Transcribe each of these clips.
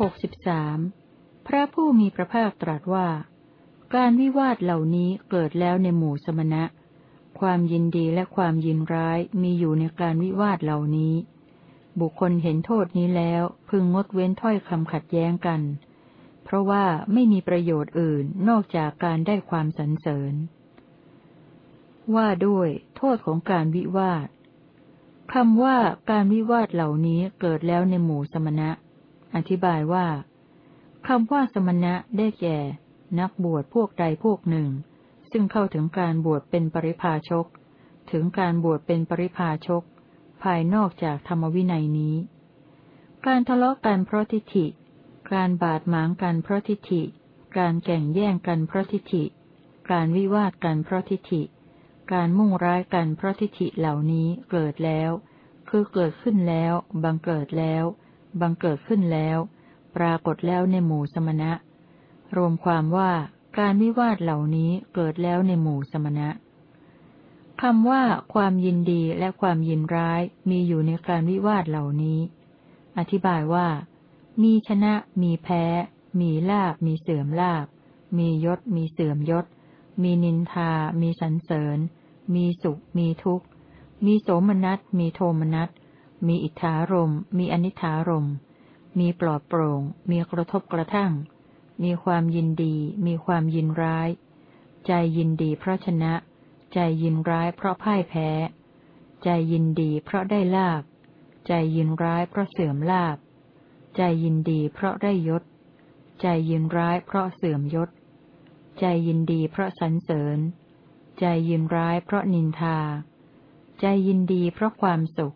หกสิบสามพระผู้มีพระภาคตรัสว่า การวิวาทเหล่านี้เกิดแล้วในหมู่สมณะ ความยินดีและความยินร้ายมีอยู่ในการวิวาทเหล่านี้ บุคคลเห็นโทษนี้แล้วพึงงดเว้นถ้อยคำขัดแย้งกัน เพราะว่าไม่มีประโยชน์อื่นนอกจากการได้ความสรรเสริญ ว่าด้วย โทษของการวิวาทคำว่าการวิวาทเหล่านี้เกิดแล้วในหมู่สมณะ อธิบายว่าคำว่าสมณะได้แก่ นักบวชพวกใดพวกหนึ่ง ซึ่งเข้าถึงการบวชเป็นปริพาชก ถึงการบวชเป็นปริพาชก ภายนอกจากธรรมวินัยนี้ การทะเลาะกันเพราะทิฏฐิ การบาดหมางกันเพราะทิฏฐิ การแข่งแย่งกันเพราะทิฏฐิ การวิวาทกันเพราะทิฏฐิ การมุ่งร้ายกันเพราะทิฏฐิเหล่านี้เกิดแล้ว คือเกิดขึ้นแล้ว บังเกิดแล้ว บังเกิดขึ้นแล้ว ปรากฏแล้วในหมู่สมณะ รวมความว่าการวิวาทเหล่านี้เกิดแล้วในหมู่สมณะคำว่าความยินดีและความยินร้ายมีอยู่ในการวิวาทเหล่านี้ อธิบายว่า มีชนะ มีแพ้ มีลาบ มีเสื่อมลาบ มียศ มีเสื่อมยศ มีนินทา มีสรรเสริญ มีสุข มีทุกข์ มีโสมนัส มีโทมนัส มีอิทธารมมีอนิธารมมีปลอดโปร่ง มีกระทบกระทั่ง มีความยินดี มีความยินร้าย ใจยินดีเพราะชนะ ใจยินร้ายเพราะพ่ายแพ้ ใจยินดีเพราะได้ลาบ ใจยินร้ายเพราะเสื่อมลาบ ใจยินดีเพราะได้ยศ ใจยินร้ายเพราะเสื่อมยศ ใจยินดีเพราะสรรเสริญ ใจยินร้ายเพราะนินทา ใจยินดีเพราะความสุข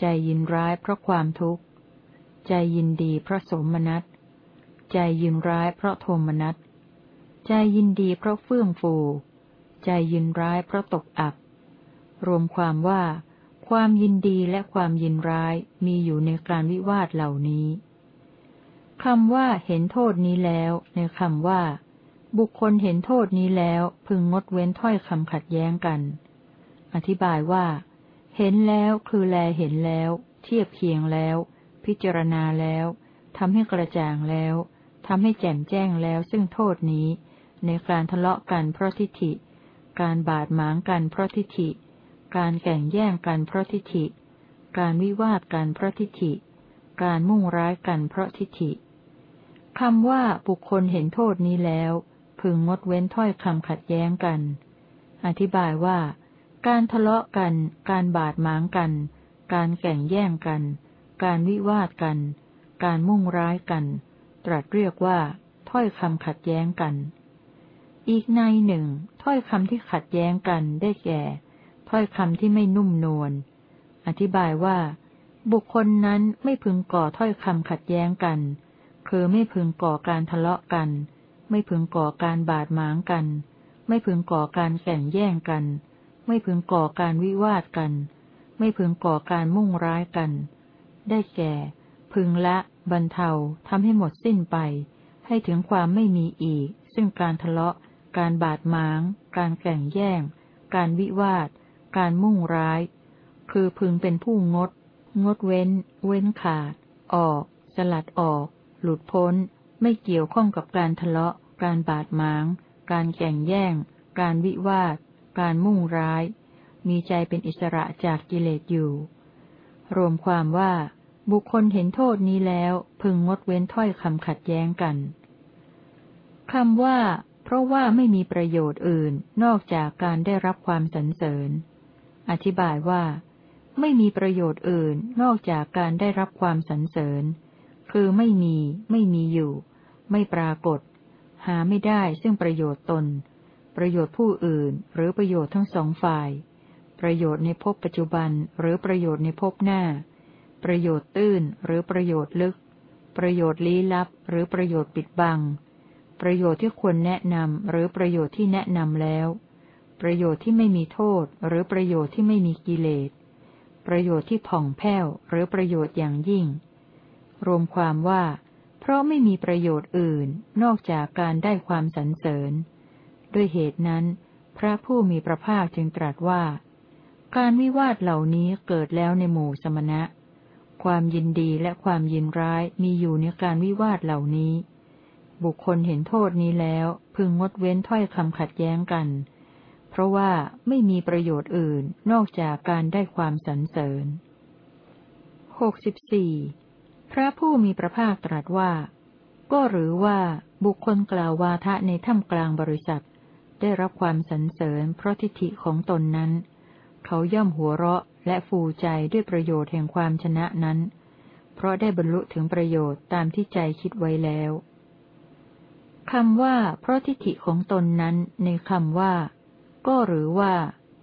ใจยินร้ายเพราะความทุกข์ ใจยินดีเพราะสมนัตใจยินร้ายเพราะโทมนัส ใจยินดีเพราะเฟื่องฟู ใจยินร้ายเพราะตกอับ รวมความว่า ความยินดีและความยินร้ายมีอยู่ในการวิวาทเหล่านี้คำว่าเห็นโทษนี้แล้ว ในคำว่า บุคคลเห็นโทษนี้แล้วพึงงดเว้นถ้อยคำขัดแย้งกัน อธิบายว่า เห็นแล้วคือแลเห็นแล้ว เทียบเคียงแล้ว พิจารณาแล้วทำให้กระจ่างแล้วทำให้แจ่มแจ้งแล้วซึ่งโทษนี้ ในการทะเลาะกันเพราะทิฏฐิ การบาดหมางกันเพราะทิฏฐิ การแข่งแย่งกันเพราะทิฏฐิ การวิวาทกันเพราะทิฏฐิ การมุ่งร้ายกันเพราะทิฏฐิคำว่าบุคคลเห็นโทษนี้แล้ว พึงงดเว้นถ้อยคำขัดแย้งกัน อธิบายว่า การทะเลาะกัน การบาดหมางกัน การแข่งแย่งกัน การวิวาทกัน การมุ่งร้ายกัน ตรัสเรียกว่า ถ้อยคำขัดแย้งกัน อีกในหนึ่ง ถ้อยคำที่ขัดแย้งกันได้แก่ ถ้อยคำที่ไม่นุ่มนวล อธิบายว่า บุคคลนั้นไม่พึงก่อถ้อยคำขัดแย้งกัน คือไม่พึงก่อการทะเลาะกัน ไม่พึงก่อการบาดหมางกัน ไม่พึงก่อการแข่งแย่งกัน ไม่พึงก่อการวิวาทกัน ไม่พึงก่อการมุ่งร้ายกัน ได้แก่ พึงละ บรรเทาทำให้หมดสิ้นไป ให้ถึงความไม่มีอีก ซึ่งการทะเลาะ การบาดหมาง การแข่งแย่ง การวิวาท การมุ่งร้าย คือพึงเป็นผู้งด งดเว้น เว้นขาด ออก สลัดออก หลุดพ้น ไม่เกี่ยวข้องกับการทะเลาะ การบาดหมาง การแข่งแย่ง การวิวาท การมุ่งร้าย มีใจเป็นอิสระจากกิเลสอยู่ รวมความว่า บุคคลเห็นโทษนี้แล้ว พึงงดเว้นถ้อยคำขัดแย้งกันคำว่า เพราะว่าไม่มีประโยชน์อื่นนอกจากการได้รับความสรรเสริญ อธิบายว่า ไม่มีประโยชน์อื่นนอกจากการได้รับความสรรเสริญ คือไม่มี ไม่มีอยู่ ไม่ปรากฏ หาไม่ได้ซึ่งประโยชน์ตน ประโยชน์ผู้อื่น หรือประโยชน์ทั้งสองฝ่าย ประโยชน์ในภพปัจจุบัน หรือประโยชน์ในภพหน้า ประโยชน์ตื้นหรือประโยชน์ลึก ประโยชน์ลี้ลับ หรือประโยชน์ปิดบัง ประโยชน์ที่ควรแนะนำหรือประโยชน์ที่แนะนำแล้ว ประโยชน์ที่ไม่มีโทษ หรือประโยชน์ที่ไม่มีกิเลส ประโยชน์ที่ผ่องแผ้ว หรือประโยชน์อย่างยิ่ง รวมความว่า เพราะไม่มีประโยชน์อื่น นอกจากการได้ความสรรเสริญ ด้วยเหตุนั้น พระผู้มีพระภาคจึงตรัสว่า การวิวาทเหล่านี้เกิดแล้วในหมู่สมณะ ความยินดีและความยินร้ายมีอยู่ในการวิวาทเหล่านี้ บุคคลเห็นโทษนี้แล้วพึงงดเว้นถ้อยคำขัดแย้งกัน เพราะว่าไม่มีประโยชน์อื่นนอกจากการได้ความสรรเสริญหกสิบสี่พระผู้มีพระภาคตรัสว่า ก็หรือว่าบุคคลกล่าววาทะในถ้ำกลางบริษัท ได้รับความสรรเสริญเพราะทิฏฐิของตนนั้น เขาย่อมหัวเราะและฟูใจด้วยประโยชน์แห่งความชนะนั้น เพราะได้บรรลุถึงประโยชน์ตามที่ใจคิดไว้แล้วคำว่า เพราะทิฏฐิของตนนั้นในคำว่า ก็หรือว่า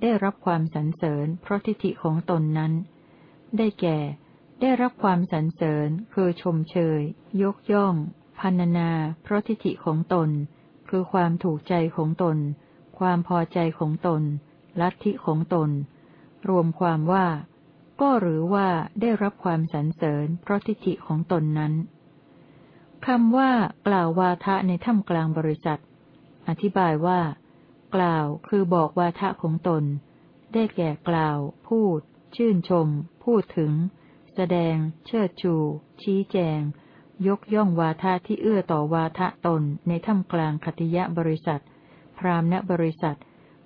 ได้รับความสรรเสริญ เพราะทิฏฐิของตนนั้น ได้แก่ ได้รับความสรรเสริญคือชมเชย ยกย่องพันนา เพราะทิฏฐิของตน คือความถูกใจของตน ความพอใจของตน ลัทธิของตน รวมความว่า ก็หรือว่าได้รับความสรรเสริญเพราะทิฏฐิของตนนั้นคำว่ากล่าววาทะในถ้ำกลางบริษัท อธิบายว่า กล่าวคือบอกวาทะของตน ได้แก่กล่าว พูด ชื่นชม พูดถึง แสดง เชิดชู ชี้แจง ยกย่องวาทะที่เอื้อต่อวาทะตนในถ้ำกลางคติยะบริษัท พรามณบริษัท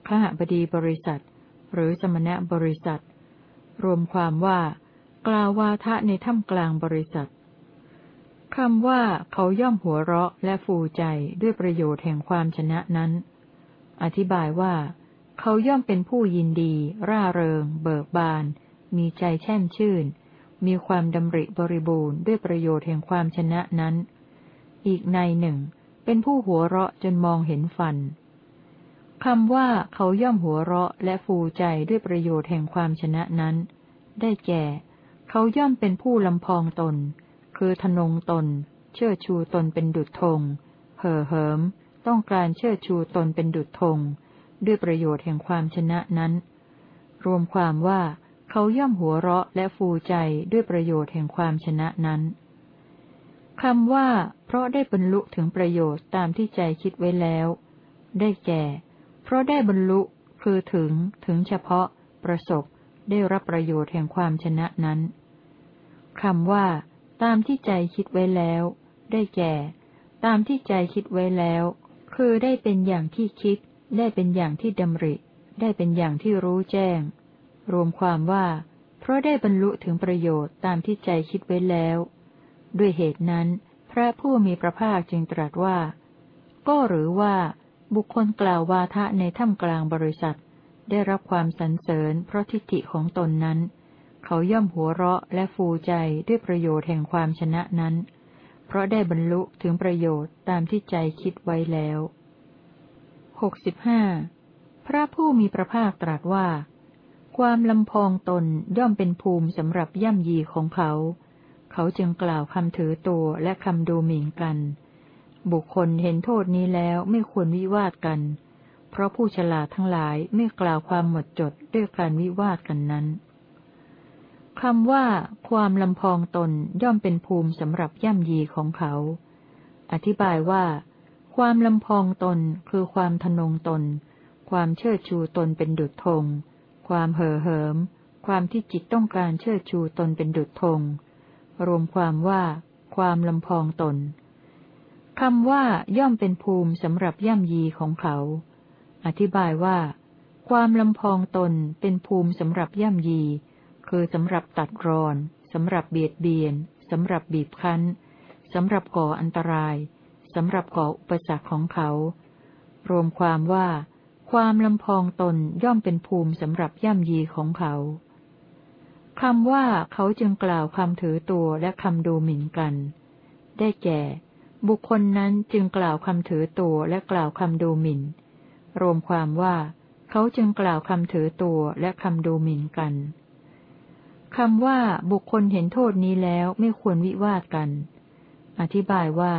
ขหบดีบริษัท หรือสมณบริษัท รวมความว่า กล่าววาทะในถ้ำกลางบริษัทคำว่าเขาย่อมหัวเราะและฟูใจด้วยประโยชน์แห่งความชนะนั้น อธิบายว่า เขาย่อมเป็นผู้ยินดี ร่าเริง เบิกบาน มีใจแช่มชื่น มีความดำริบริบูรณ์ด้วยประโยชน์แห่งความชนะนั้น อีกในหนึ่ง เป็นผู้หัวเราะจนมองเห็นฟันคำว่าเขาย่อมหัวเราะและฟูใจด้วยประโยชน์แห่งความชนะนั้น ได้แก่ เขาย่อมเป็นผู้ลำพองตน คือทนงตน เชื่อชูตนเป็นดุจธงเห่อเหิม ต้องการเชื่อชูตนเป็นดุจธงด้วยประโยชน์แห่งความชนะนั้น รวมความว่า เขาย่อมหัวเราะและฟูใจด้วยประโยชน์แห่งความชนะนั้นคำว่า เพราะได้บรรลุถึงประโยชน์ตามที่ใจคิดไว้แล้ว ได้แก่ เพราะได้บรรลุคือถึง ถึงเฉพาะ ประสบ ได้รับประโยชน์แห่งความชนะนั้นคำว่า ตามที่ใจคิดไว้แล้ว ได้แก่ ตามที่ใจคิดไว้แล้ว คือได้เป็นอย่างที่คิด ได้เป็นอย่างที่ดำริ ได้เป็นอย่างที่รู้แจ้ง รวมความว่า เพราะได้บรรลุถึงประโยชน์ตามที่ใจคิดไว้แล้ว ด้วยเหตุนั้น พระผู้มีพระภาคจึงตรัสว่า ก็หรือว่า บุคคลกล่าววาทะในถ้ำกลางบริษัท ได้รับความสรรเสริญเพราะทิฏฐิของตนนั้น เขาย่อมหัวเราะและฟูใจด้วยประโยชน์แห่งความชนะนั้น เพราะได้บรรลุถึงประโยชน์ตามที่ใจคิดไว้แล้วหกสิบห้าพระผู้มีพระภาคตรัสว่า ความลำพองตนย่อมเป็นภูมิสำหรับย่ำยีของเขา เขาจึงกล่าวคำถือตัวและคำดูหมิ่นกัน บุคคลเห็นโทษนี้แล้วไม่ควรวิวาทกัน เพราะผู้ฉลาดทั้งหลายไม่กล่าวความหมดจดด้วยการวิวาทกันนั้นคำว่า ความลำพองตนย่อมเป็นภูมิสำหรับย่ำยีของเขา อธิบายว่า ความลำพองตนคือความทนงตน ความเชิดชูตนเป็นดุจธง ความเห่อเหิม ความที่จิตต้องการเชิดชูตนเป็นดุจธง รวมความว่า ความลำพองตนคำว่าย่อมเป็นภูมิสำหรับย่ำยีของเขา อธิบายว่า ความลำพองตนเป็นภูมิสำหรับย่ำยี คือสำหรับตัดรอนสำหรับเบียดเบียนสำหรับบีบคั้นสำหรับก่ออันตรายสำหรับก่ออุปสรรคของเขา รวมความว่า ความลำพองตนย่อมเป็นภูมิสำหรับย่ำยีของเขาคำว่าเขาจึงกล่าวคำถือตัวและคำดูหมิ่นกัน ได้แก่ บุคคลนั้นจึงกล่าวคำถือตัวและกล่าวคำดูหมิ่น รวมความว่า เขาจึงกล่าวคำถือตัวและคำดูหมิ่นกันคำว่าบุคคลเห็นโทษนี้แล้วไม่ควรวิวาทกัน อธิบายว่า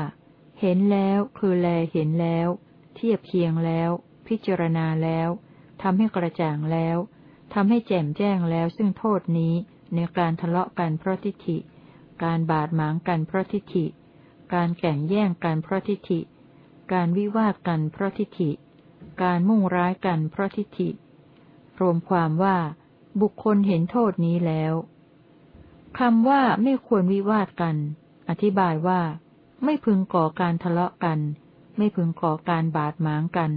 เห็นแล้วคือแลเห็นแล้ว เทียบเคียงแล้ว พิจารณาแล้วทำให้กระจ่างแล้วทำให้แจ่มแจ้งแล้วซึ่งโทษนี้ในการทะเลาะกันเพราะทิฏฐิ การบาดหมางกันเพราะทิฏฐิ การแข่งแย่งกันเพราะทิฏฐิ การวิวาทกันเพราะทิฏฐิ การมุ่งร้ายกันเพราะทิฏฐิ รวมความว่า บุคคลเห็นโทษนี้แล้วคำว่าไม่ควรวิวาทกัน อธิบายว่า ไม่พึงก่อการทะเลาะกัน ไม่พึงก่อการบาดหมางกัน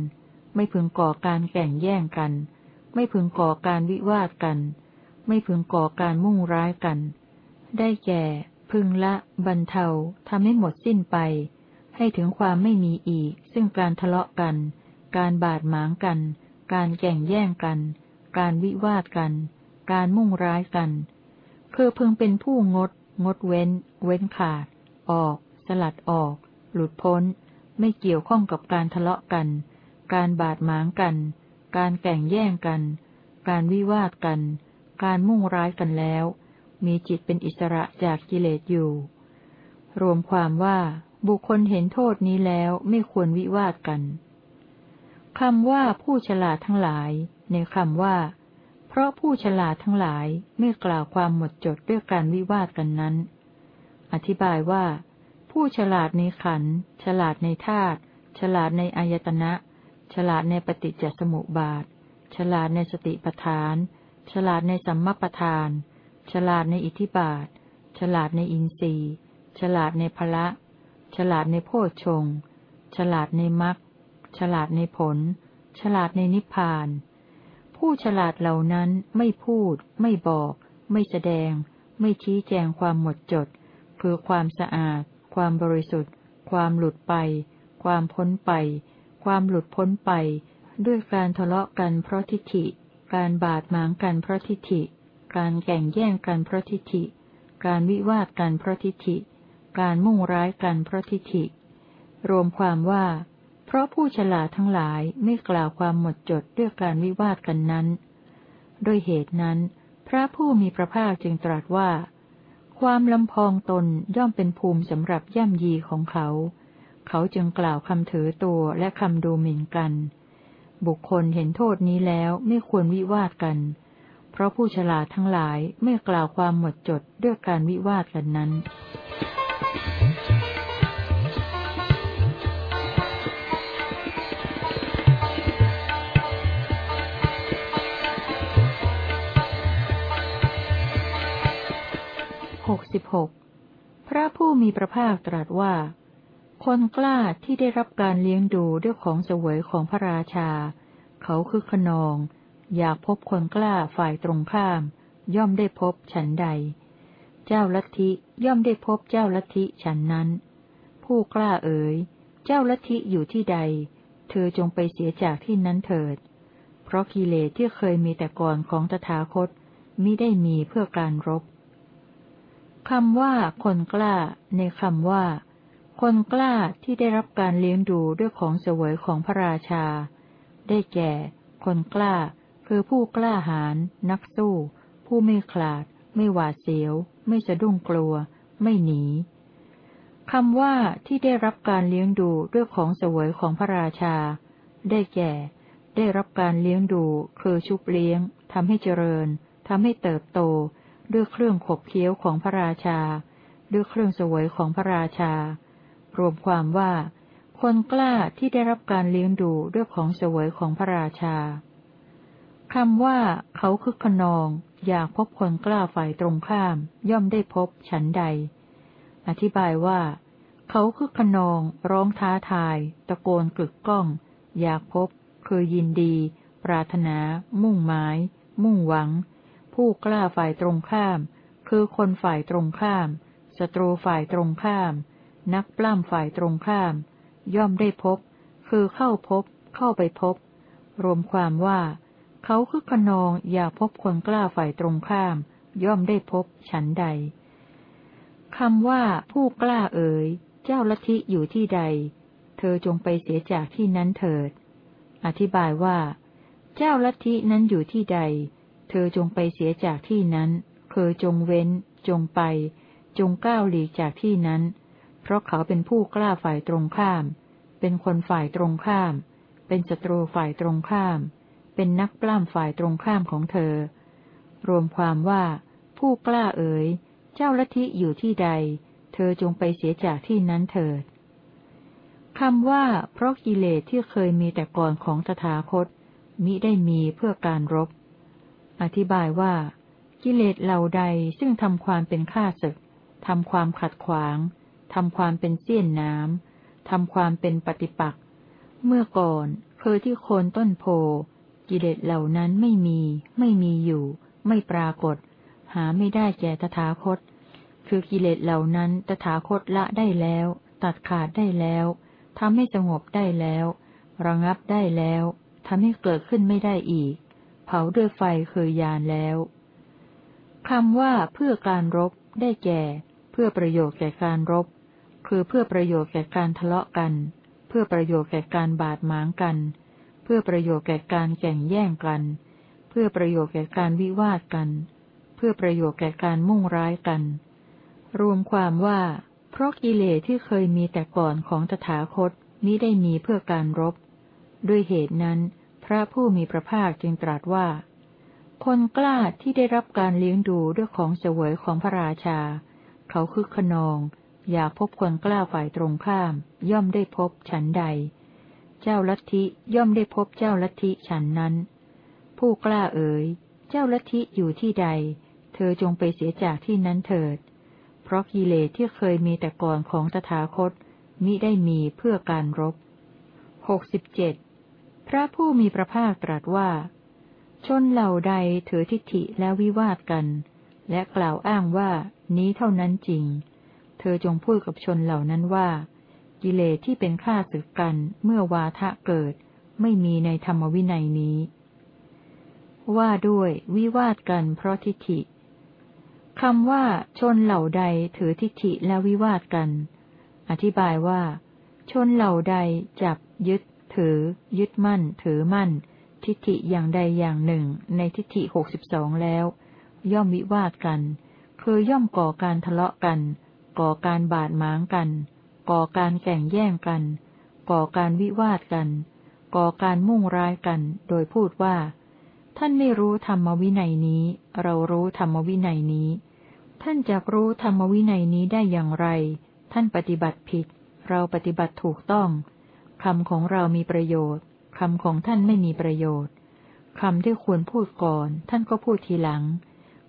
ไม่พึงก่อการแก่งแย่งกัน ไม่พึงก่อการวิวาทกัน ไม่พึงก่อการมุ่งร้ายกัน ได้แก่ พึงละ บรรเทาทำให้หมดสิ้นไป ให้ถึงความไม่มีอีก ซึ่งการทะเลาะกัน การบาดหมางกัน การแก่งแย่งกัน การวิวาทกัน การมุ่งร้ายกัน คือพึงเป็นผู้งด งดเว้น เว้นขาด ออก สลัดออก หลุดพ้น ไม่เกี่ยวข้องกับการทะเลาะกัน การบาดหมางกัน การแก่งแย่งกัน การวิวาทกัน การมุ่งร้ายกันแล้ว มีจิตเป็นอิสระจากกิเลสอยู่ รวมความว่าบุคคลเห็นโทษนี้แล้วไม่ควรวิวาทกันคำว่าผู้ฉลาดทั้งหลาย ในคำว่า เพราะผู้ฉลาดทั้งหลายไม่กล่าวความหมดจดด้วยการวิวาทกันนั้น อธิบายว่า ผู้ฉลาดในขันฉลาดในธาตุฉลาดในอายตนะ ฉลาดในปฏิจจสมุปบาท ฉลาดในสติปัฏฐาน ฉลาดในสัมมาปัฏฐาน ฉลาดในอิทธิบาท ฉลาดในอินทรีย์ ฉลาดในพละ ฉลาดในโพชฌงฉลาดในมรรค ฉลาดในผล ฉลาดในนิพพาน ผู้ฉลาดเหล่านั้นไม่พูด ไม่บอก ไม่แสดง ไม่ชี้แจงความหมดจด คือความสะอาด ความบริสุทธิ์ ความหลุดไป ความพ้นไป ความหลุดพ้นไป ด้วยการทะเลาะกันเพราะทิฏฐิ การบาดหมางกันเพราะทิฏฐิ การแก่งแย่งกันเพราะทิฏฐิ การวิวาทกันเพราะทิฏฐิ การมุ่งร้ายกันเพราะทิฏฐิ รวมความว่า เพราะผู้ฉลาดทั้งหลายไม่กล่าวความหมดจดด้วยการวิวาทกันนั้น ด้วยเหตุนั้น พระผู้มีพระภาคจึงตรัสว่า ความลำพองตนย่อมเป็นภูมิสำหรับย่ำยีของเขา เขาจึงกล่าวคำถือตัวและคำดูหมิ่นกัน บุคคลเห็นโทษนี้แล้วไม่ควรวิวาทกัน เพราะผู้ฉลาดทั้งหลายไม่กล่าวความหมดจดด้วยการวิวาทกันนั้นหกสิบหกพระผู้มีพระภาคตรัสว่า คนกล้าที่ได้รับการเลี้ยงดูด้วยของเสวยของพระราชา เขาคือขนอง อยากพบคนกล้าฝ่ายตรงข้าม ย่อมได้พบฉันใด เจ้าลัทธิย่อมได้พบเจ้าลัทธิฉันนั้น ผู้กล้าเอ๋ย เจ้าลัทธิอยู่ที่ใด เธอจงไปเสียจากที่นั้นเถิด เพราะกิเลสที่เคยมีแต่ก่อนของตถาคตมิได้มีเพื่อการรบคำว่าคนกล้าในคำว่า คนกล้าที่ได้รับการเลี้ยงดูด้วยของเสวยของพระราชา ได้แก่ คนกล้า คือผู้กล้าหาญนักสู้ ผู้ไม่ขลาด ไม่หวาดเสียว ไม่สะดุ้งกลัว ไม่หนีคำว่าที่ได้รับการเลี้ยงดูด้วยของเสวยของพระราชา ได้แก่ ได้รับการเลี้ยงดูคือชุบเลี้ยงทำให้เจริญทำให้เติบโต ด้วยเครื่องขบเคี้ยวของพระราชา ด้วยเครื่องสวยของพระราชา รวมความว่า คนกล้าที่ได้รับการเลี้ยงดูด้วยของสวยของพระราชาคำว่า เขาคึกขนอง อยากพบคนกล้าฝ่ายตรงข้าม ย่อมได้พบฉันใด อธิบายว่า เขาคึกขนอง ร้องท้าทาย ตะโกนกึกก้อง อยากพบ คือยินดี ปรารถนา มุ่งหมาย มุ่งหวัง ผู้กล้าฝ่ายตรงข้าม คือคนฝ่ายตรงข้ามศัตรูฝ่ายตรงข้าม นักปล้ำฝ่ายตรงข้าม ย่อมได้พบ คือเข้าพบ เข้าไปพบ รวมความว่า เขาคือขนองอยากพบคนกล้าฝ่ายตรงข้าม ย่อมได้พบ ฉันใดคำว่าผู้กล้าเอ๋ย เจ้าลัทธิอยู่ที่ใด เธอจงไปเสียจากที่นั้นเถิด อธิบายว่า เจ้าลัทธินั้นอยู่ที่ใด เธอจงไปเสียจากที่นั้นคือจงเว้น จงไป จงก้าวหลีกจากที่นั้น เพราะเขาเป็นผู้กล้าฝ่ายตรงข้าม เป็นคนฝ่ายตรงข้าม เป็นศัตรูฝ่ายตรงข้าม เป็นนักปล้ำฝ่ายตรงข้ามของเธอ รวมความว่า ผู้กล้าเอ๋ย เจ้าลัทธิอยู่ที่ใด เธอจงไปเสียจากที่นั้นเถิดคำว่า เพราะกิเลสที่เคยมีแต่ก่อนของตถาคต มิได้มีเพื่อการรบ อธิบายว่า กิเลสเหล่าใดซึ่งทำความเป็นข้าศึกทำความขัดขวาง ทำความเป็นเสี้ยนน้ำ ทำความเป็นปฏิปักษ์ เมื่อก่อนคือที่โคนต้นโพ กิเลสเหล่านั้นไม่มี ไม่มีอยู่ ไม่ปรากฏ หาไม่ได้แก่ตถาคต คือกิเลสเหล่านั้นตถาคตละได้แล้ว ตัดขาดได้แล้วทำให้สงบได้แล้ว ระงับได้แล้วทำให้เกิดขึ้นไม่ได้อีก เผาด้วยไฟเคยยานแล้วคำว่าเพื่อการรบได้แก่ เพื่อประโยชน์แก่การรบ คือเพื่อประโยชน์แก่การทะเลาะกัน เพื่อประโยชน์แก่การบาดหมางกัน เพื่อประโยชน์แก่การแข่งแย่งกัน เพื่อประโยชน์แก่การวิวาทกัน เพื่อประโยชน์แก่การมุ่งร้ายกัน รวมความว่า เพราะกิเลสที่เคยมีแต่ก่อนของตถาคตนี้ได้มีเพื่อการรบ ด้วยเหตุนั้น พระผู้มีพระภาคจึงตรัสว่า คนกล้าที่ได้รับการเลี้ยงดูด้วยของเสวยของพระราชา เขาคือขนอง อยากพบคนกล้าฝ่ายตรงข้าม ย่อมได้พบฉันใด เจ้าลัทธิย่อมได้พบเจ้าลัทธิฉันนั้น ผู้กล้าเอ๋ย เจ้าลัทธิอยู่ที่ใด เธอจงไปเสียจากที่นั้นเถิด เพราะกิเลสที่เคยมีแต่ก่อนของตถาคต มิได้มีเพื่อการรบหกสิบเจ็ดพระผู้มีพระภาคตรัสว่า ชนเหล่าใดถือทิฏฐิแล้ววิวาทกัน และกล่าวอ้างว่านี้เท่านั้นจริง เธอจงพูดกับชนเหล่านั้นว่า กิเลสที่เป็นข้าศึกกันเมื่อวาทะเกิด ไม่มีในธรรมวินัยนี้ ว่าด้วยวิวาทกันเพราะทิฏฐิคำว่าชนเหล่าใดถือทิฏฐิแล้ววิวาทกัน อธิบายว่า ชนเหล่าใดจับ ยึด ถือ ยึดมั่น ถือมั่น ทิฏฐิอย่างใดอย่างหนึ่ง ในทิฏฐิหกสิบสองแล้ว ย่อมวิวาทกัน คือย่อมก่อการทะเลาะกัน ก่อการบาดหมางกัน ก่อการแข่งแย่งกัน ก่อการวิวาทกัน ก่อการมุ่งร้ายกัน โดยพูดว่า ท่านไม่รู้ธรรมวินัยนี้ เรารู้ธรรมวินัยนี้ ท่านจะรู้ธรรมวินัยนี้ได้อย่างไร ท่านปฏิบัติผิด เราปฏิบัติถูกต้องคำของเรามีประโยชน์คำของท่านไม่มีประโยชน์คำที่ควรพูดก่อน ท่านก็พูดทีหลัง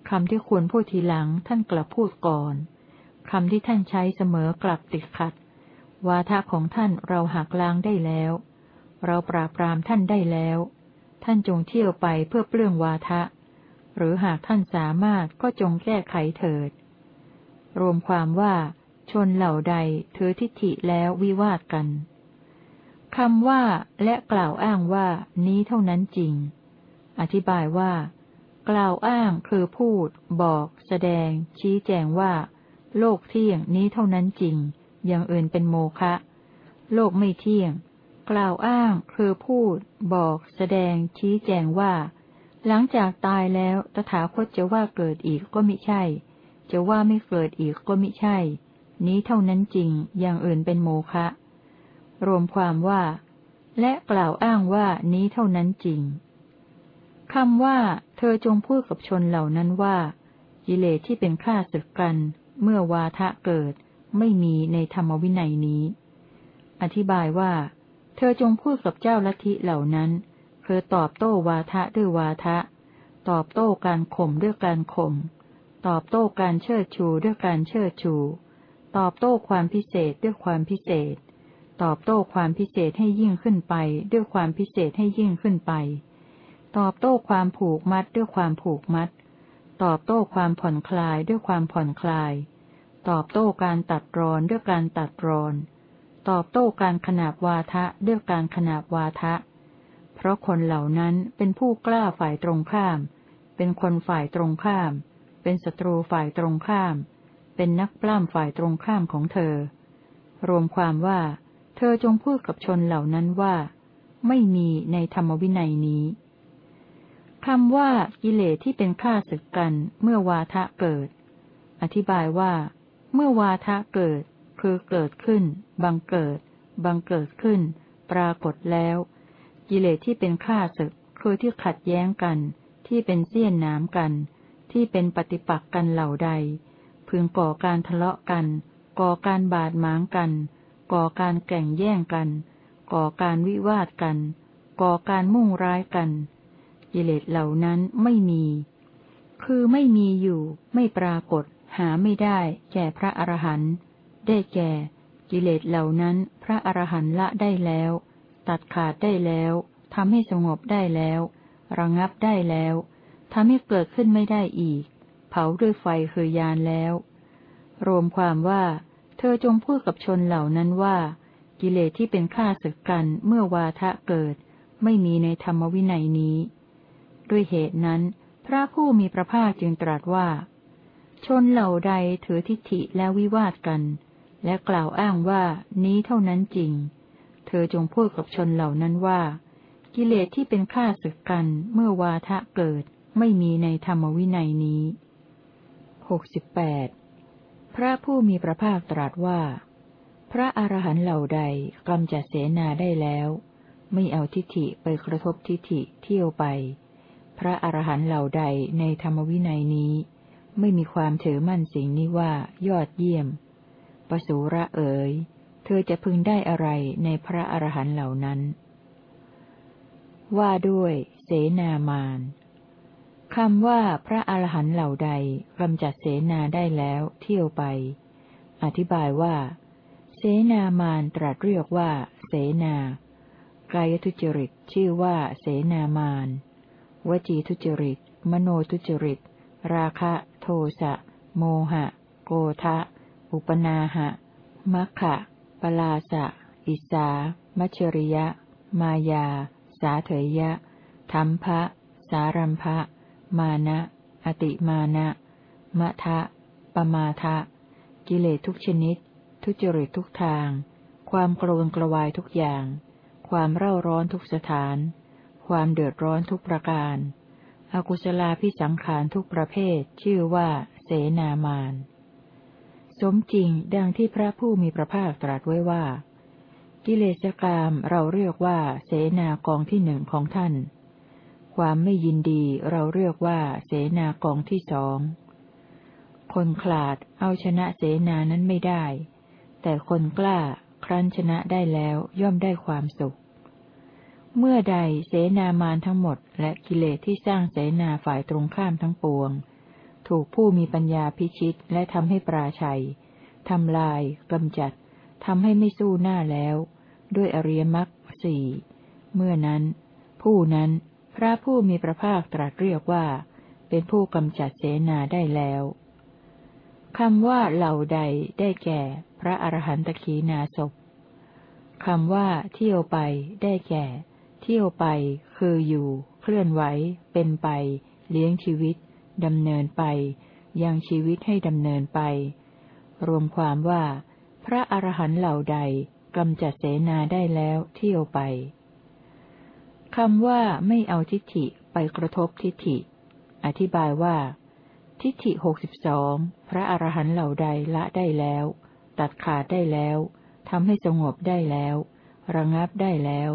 คำที่ควรพูดทีหลัง ท่านกลับพูดก่อน คำที่ท่านใช้เสมอกลับติดขัด วาทะของท่านเราหักล้างได้แล้ว เราปราบปรามท่านได้แล้ว ท่านจงเที่ยวไปเพื่อเปลื้องวาทะ หรือหากท่านสามารถก็จงแก้ไขเถิด รวมความว่าชนเหล่าใดถือทิฏฐิแล้ววิวาทกันคำว่าและกล่าวอ้างว่านี้เท่านั้นจริง อธิบายว่า กล่าวอ้างคือพูด บอก แสดง ชี้แจงว่า โลกเที่ยงนี้เท่านั้นจริง อย่างอื่นเป็นโมฆะ โลกไม่เที่ยง กล่าวอ้างคือพูด บอก แสดง ชี้แจงว่า หลังจากตายแล้วตถาคตจะว่าเกิดอีกก็ไมิใช่ จะว่าไม่เกิดอีกก็ไมิใช่ นี้เท่านั้นจริง อย่างอื่นเป็นโมฆะ รวมความว่า และกล่าวอ้างว่านี้เท่านั้นจริงคำว่า เธอจงพูดกับชนเหล่านั้นว่ากิเลสที่เป็นข้าศึกกัน เมื่อวาทะเกิด ไม่มีในธรรมวินัยนี้ อธิบายว่า เธอจงพูดกับเจ้าลัทธิเหล่านั้น เธอตอบโต้วาทะด้วยวาทะ ตอบโต้การข่มด้วยการข่ม ตอบโต้การเชิดชูด้วยการเชิดชู ตอบโต้ความพิเศษด้วยความพิเศษ ตอบโต้ความพิเศษให้ยิ่งขึ้นไป ด้วยความพิเศษให้ยิ่งขึ้นไป ตอบโต้ความผูกมัดด้วยความผูกมัด ตอบโต้ความผ่อนคลายด้วยความผ่อนคลาย ตอบโต้การตัดรอนด้วยการตัดรอน ตอบโต้การขนาบวาทะด้วยการขนาบวาทะ เพราะคนเหล่านั้นเป็นผู้กล้าฝ่ายตรงข้าม เป็นคนฝ่ายตรงข้าม เป็นศัตรูฝ่ายตรงข้าม เป็นนักปล้ำฝ่ายตรงข้ามของเธอ รวมความว่า เธอจงพูดกับชนเหล่านั้นว่า ไม่มีในธรรมวินัยนี้ คำว่ากิเลสที่เป็นข้าศึกกัน เมื่อวาทะเกิด อธิบายว่า เมื่อวาทะเกิด คือเกิดขึ้น บังเกิด บังเกิดขึ้น ปรากฏแล้ว กิเลสที่เป็นข้าศึกคือที่ขัดแย้งกัน ที่เป็นเสี้ยนน้ำกัน ที่เป็นปฏิปักษ์กันเหล่าใด พึงก่อการทะเลาะกัน ก่อการบาดหมางกัน ก่อการแก่งแย่งกัน ก่อการวิวาทกัน ก่อการมุ่งร้ายกัน กิเลสเหล่านั้นไม่มี คือไม่มีอยู่ ไม่ปรากฏ หาไม่ได้ แก่พระอรหันต์ได้แก่ กิเลสเหล่านั้น พระอรหันต์ละได้แล้ว ตัดขาดได้แล้วทำให้สงบได้แล้ว ระงับได้แล้วทำให้เกิดขึ้นไม่ได้อีก เผาด้วยไฟคือยานแล้ว รวมความว่า เธอจงพูดกับชนเหล่านั้นว่า กิเลสที่เป็นข้าศึกกันเมื่อวาทะเกิด ไม่มีในธรรมวินัยนี้ ด้วยเหตุนั้น พระผู้มีพระภาคจึงตรัสว่า ชนเหล่าใดถือทิฏฐิและวิวาทกัน และกล่าวอ้างว่านี้เท่านั้นจริง เธอจงพูดกับชนเหล่านั้นว่า กิเลสที่เป็นข้าศึกกันเมื่อวาทะเกิดไม่มีในธรรมวินัยนี้หกสิบแปดพระผู้มีพระภาคตรัสว่า พระอรหันต์เหล่าใดกำจัดเสนาได้แล้ว ไม่เอาทิฏฐิไปกระทบทิฏฐิเที่ยวไป ระอรหันต์เหล่าใดในธรรมวินัยนี้ ไม่มีความถือมั่นสิ่งนี้ว่ายอดเยี่ยม ปสูระเอ๋ย เธอจะพึงได้อะไรในพระอรหันต์เหล่านั้น ว่าด้วย เสนามานคำว่าพระอรหันต์เหล่าใดกำจัดเสนาได้แล้วเที่ยวไป อธิบายว่า เสนามานตรัสเรียกว่า เสนากายทุจริตชื่อว่าเสนามาน วจีทุจริต มโนทุจริต ราคะ โทสะ โมหะ โกทะ อุปนาหะ มัคคะปลาสะ อิสา มัชริยะ มายา สาเถยะธรรมภะสารัมภะ มานะ อติมานะมะทะปมาทะ กิเลสทุกชนิด ทุจริตทุกทาง ความกรวนกระวายทุกอย่าง ความเร่าร้อนทุกสถาน ความเดือดร้อนทุกประการอากุศลาพิสังขารทุกประเภท ชื่อว่า เสนามาน สมจริงดังที่พระผู้มีพระภาคตรัสไว้ว่า กิเลสกรรมเราเรียกว่า เสนากองที่หนึ่งของท่าน ความไม่ยินดีเราเรียกว่า เสนากองที่สอง คนขลาดเอาชนะเสนานั้นไม่ได้ แต่คนกล้าครั้นชนะได้แล้วย่อมได้ความสุข เมื่อใดเสนามานทั้งหมด และกิเลสที่สร้างเสนาฝ่ายตรงข้ามทั้งปวง ถูกผู้มีปัญญาพิชิตและทำให้ปราชัยทำลายกำจัดทำให้ไม่สู้หน้าแล้ว ด้วยอริยมรรคสี่เมื่อนั้น ผู้นั้นพระผู้มีพระภาคตรัสเรียกว่า เป็นผู้กำจัดเสนาได้แล้วคำว่าเหล่าใดได้แก่ พระอรหันตขีนาศพคำว่าเที่ยวไปได้แก่ เที่ยวไป คืออยู่ เคลื่อนไหว เป็นไป เลี้ยงชีวิต ดำเนินไป ยังชีวิตให้ดำเนินไป รวมความว่า พระอรหันต์เหล่าใดกำจัดเสนาได้แล้วเที่ยวไปคำว่าไม่เอาทิฏฐิไปกระทบทิฏฐิ อธิบายว่า ทิฏฐิหกสิบสองพระอรหันต์เหล่าใดละได้แล้ว ตัดขาดได้แล้วทำให้สงบได้แล้ว ระงับได้แล้ว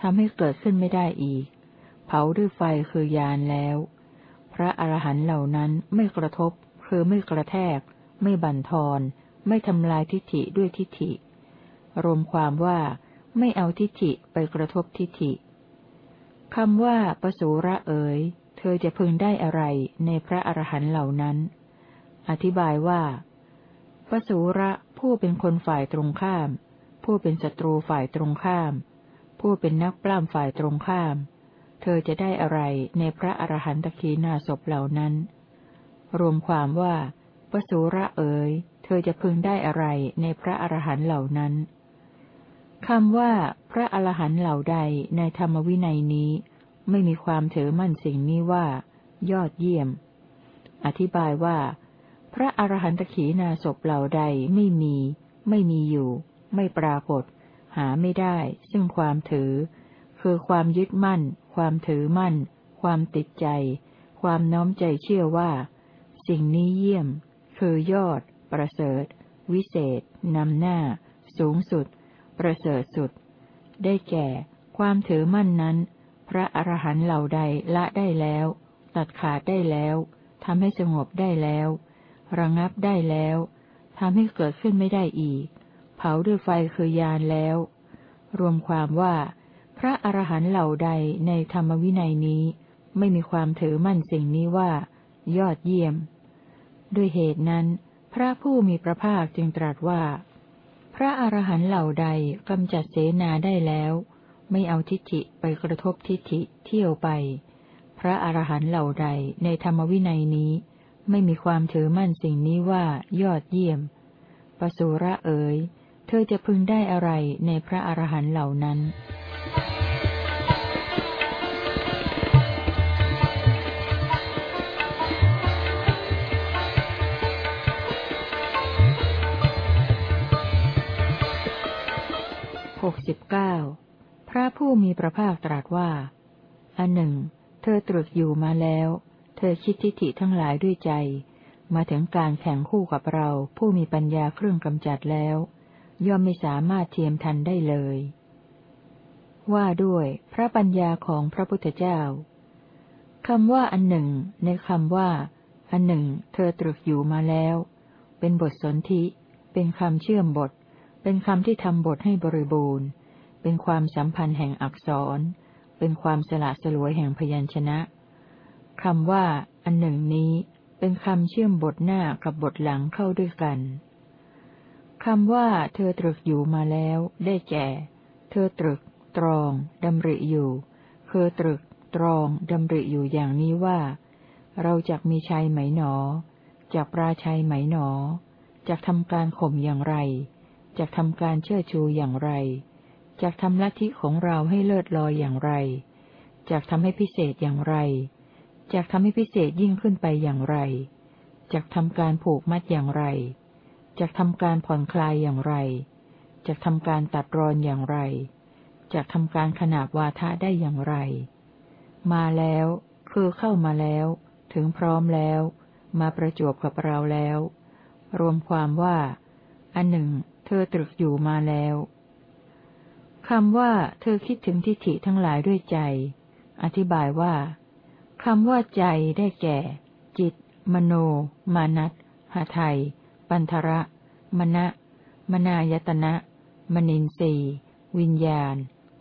ทำให้เกิดขึ้นไม่ได้อีก เผาด้วยไฟคือยานแล้ว พระอรหันต์เหล่านั้นไม่กระทบ คือไม่กระแทก ไม่บั่นทอนไม่ทำลายทิฏฐิด้วยทิฏฐิ รวมความว่าไม่เอาทิฏฐิไปกระทบทิฏฐิคำว่าปสูระเอ๋ย เธอจะพึงได้อะไรในพระอรหันต์เหล่านั้น อธิบายว่าปสูระผู้เป็นคนฝ่ายตรงข้าม ผู้เป็นศัตรูฝ่ายตรงข้าม ผู้เป็นนักปล้ำฝ่ายตรงข้าม เธอจะได้อะไรในพระอรหันตขีนาศพเหล่านั้น รวมความว่าปสูระเอ๋ย เธอจะพึงได้อะไรในพระอรหันต์เหล่านั้นคำว่าพระอรหันต์เหล่าใดในธรรมวินัยนี้ ไม่มีความถือมั่นสิ่งนี้ว่า ยอดเยี่ยม อธิบายว่า พระอรหันตขีนาศพเหล่าใดไม่มี ไม่มีอยู่ ไม่ปรากฏ หาไม่ได้ ซึ่งความถือ คือความยึดมั่น ความถือมั่น ความติดใจ ความน้อมใจเชื่อว่า สิ่งนี้เยี่ยม คือยอด ประเสริฐ วิเศษนำหน้า สูงสุด ประเสริฐสุด ได้แก่ ความถือมั่นนั้น พระอรหันต์เหล่าใดละได้แล้ว ตัดขาดได้แล้วทำให้สงบได้แล้ว ระงับได้แล้วทำให้เกิดขึ้นไม่ได้อีก เผาด้วยไฟคือยานแล้ว รวมความว่า พระอรหันต์เหล่าใดในธรรมวินัยนี้ ไม่มีความถือมั่นสิ่งนี้ว่า ยอดเยี่ยม ด้วยเหตุนั้น พระผู้มีพระภาคจึงตรัสว่า พระอรหันต์เหล่าใดกำจัดเสนาได้แล้ว ไม่เอาทิฏฐิไปกระทบทิฏฐิเที่ยวไป พระอรหันต์เหล่าใดในธรรมวินัยนี้ ไม่มีความถือมั่นสิ่งนี้ว่ายอดเยี่ยมปสุระเอ๋ย เธอจะพึงได้อะไรในพระอรหันต์เหล่านั้นหกสิบเก้าพระผู้มีพระภาคตรัสว่า อันหนึ่ง เธอตรึกอยู่มาแล้ว เธอคิดทิฏฐิทั้งหลายด้วยใจ มาถึงการแข่งคู่กับเราผู้มีปัญญาเครื่องกำจัดแล้ว ย่อมไม่สามารถเทียมทันได้เลย ว่าด้วยพระปัญญาของพระพุทธเจ้าคำว่าอันหนึ่ง ในคำว่า อันหนึ่ง เธอตรึกอยู่มาแล้ว เป็นบทสนธิเป็นคำเชื่อมบท เป็นคำที่ทำบทให้บริบูรณ์ เป็นความสัมพันธ์แห่งอักษร เป็นความสละสลวยแห่งพยัญชนะคำว่า อันหนึ่งนี้ เป็นคำเชื่อมบทหน้ากับบทหลังเข้าด้วยกัน คำว่าเธอตรึกอยู่มาแล้ว ได้แก่ เธอตรึก ตรองดำริอยู่ เธอตรึก ตรองดำริอยู่อย่างนี้ว่า เราจะมีชัยไหมหนอจากปราชัยไหมหนอจากทำการข่มอย่างไรจากทำการเชื่อชูอย่างไรจากทำลัทธิของเราให้เลิศลอยอย่างไรจากทำให้พิเศษอย่างไรจากทำให้พิเศษยิ่งขึ้นไปอย่างไรจากทำการผูกมัดอย่างไร จากทำการผ่อนคลายอย่างไรจากทำการตัดรอนอย่างไรจากทำการขนาบวาทะได้อย่างไร มาแล้ว คือเข้ามาแล้ว ถึงพร้อมแล้ว มาประจวบกับเราแล้ว รวมความว่า อันหนึ่ง เธอตรึกอยู่มาแล้วคำว่า เธอคิดถึงทิฏฐิทั้งหลายด้วยใจ อธิบายว่าคำว่าใจได้แก่ จิต มโน มานัตหาไทย ปันทระมณะ มนายตนะ มนินทรีวิญญาณ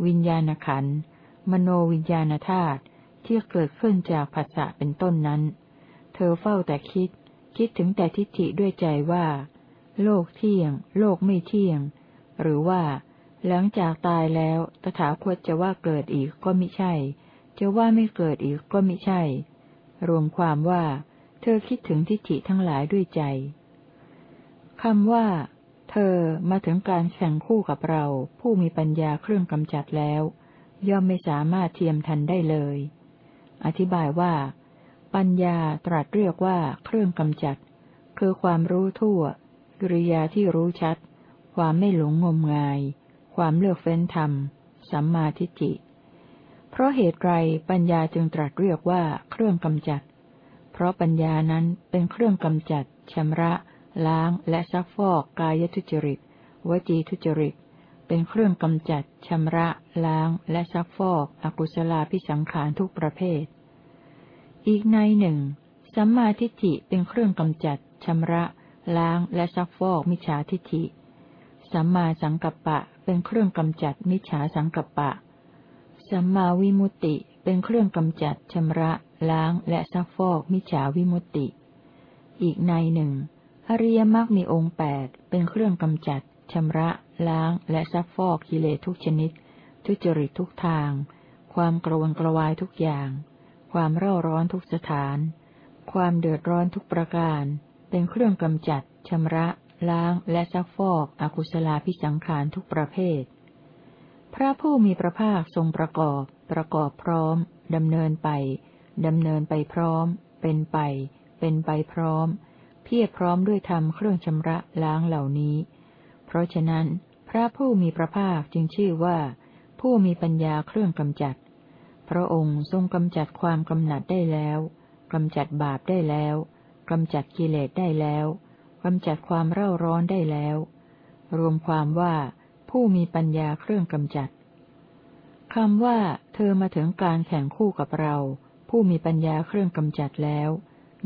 วิญญาณขันมโนวิญญาณธาตุที่เกิดขึ้นจากภาษะเป็นต้นนั้น เธอเฝ้าแต่คิด คิดถึงแต่ทิฏฐิด้วยใจว่า โลกเที่ยง โลกไม่เที่ยง หรือว่า หลังจากตายแล้วตถาคตจะว่าเกิดอีกก็ไม่ใช่ จะว่าไม่เกิดอีกก็ไม่ใช่ รวมความว่า เธอคิดถึงทิฏฐิทั้งหลายด้วยใจ คำว่า เธอมาถึงการแข่งคู่กับเรา ผู้มีปัญญาเครื่องกำจัดแล้ว ย่อมไม่สามารถเทียมทันได้เลย อธิบายว่า ปัญญาตรัสเรียกว่าเครื่องกำจัด คือความรู้ทั่ว กิริยาที่รู้ชัด ความไม่หลงงมงาย ความเลือกเฟ้นธรรม สัมมาทิฏฐิเพราะเหตุไรปัญญาจึงตรัสเรียกว่าเครื่องกำจัด เพราะปัญญานั้นเป็นเครื่องกำจัดชำระ ล้างและซักฟอกกายทุจริต วจีทุจริต เป็นเครื่องกำจัดชำระ ล้าง และซักฟอกอกุศลาพิสังขารทุกประเภท อีกในหนึ่ง สัมมาทิฏฐิเป็นเครื่องกำจัดชำระ ล้าง และซักฟอกมิจฉาทิฏฐิ สัมมาสังกัปปะเป็นเครื่องกำจัดมิจฉาสังกัปปะ สัมมาวิมุตติเป็นเครื่องกำจัดชำระ ล้าง และซักฟอกมิจฉาวิมุตติ อีกในหนึ่ง อริยมรรคมีองค์แปดเป็นเครื่องกำจัดชำระ ล้าง และซักฟอกกิเลสทุกชนิด ทุจริตทุกทาง ความกระวนกระวายทุกอย่าง ความเร่าร้อนทุกสถาน ความเดือดร้อนทุกประการ เป็นเครื่องกำจัดชำระ ล้าง และซักฟอกอกุศลาพิสังขารทุกประเภท พระผู้มีพระภาคทรงประกอบ ประกอบพร้อมดำเนินไปดำเนินไปพร้อม เป็นไป เป็นไปพร้อม เพียรพร้อมด้วยธรรมเครื่องชำระล้างเหล่านี้ เพราะฉะนั้น พระผู้มีพระภาคจึงชื่อว่า ผู้มีปัญญาเครื่องกำจัด พระองค์ทรงกำจัดความกำหนัดได้แล้วกำจัดบาปได้แล้วกำจัดกิเลสได้แล้วกำจัดความเร่าร้อนได้แล้ว รวมความว่า ผู้มีปัญญาเครื่องกำจัดคำว่า เธอมาถึงการแข่งคู่กับเรา ผู้มีปัญญาเครื่องกำจัดแล้ว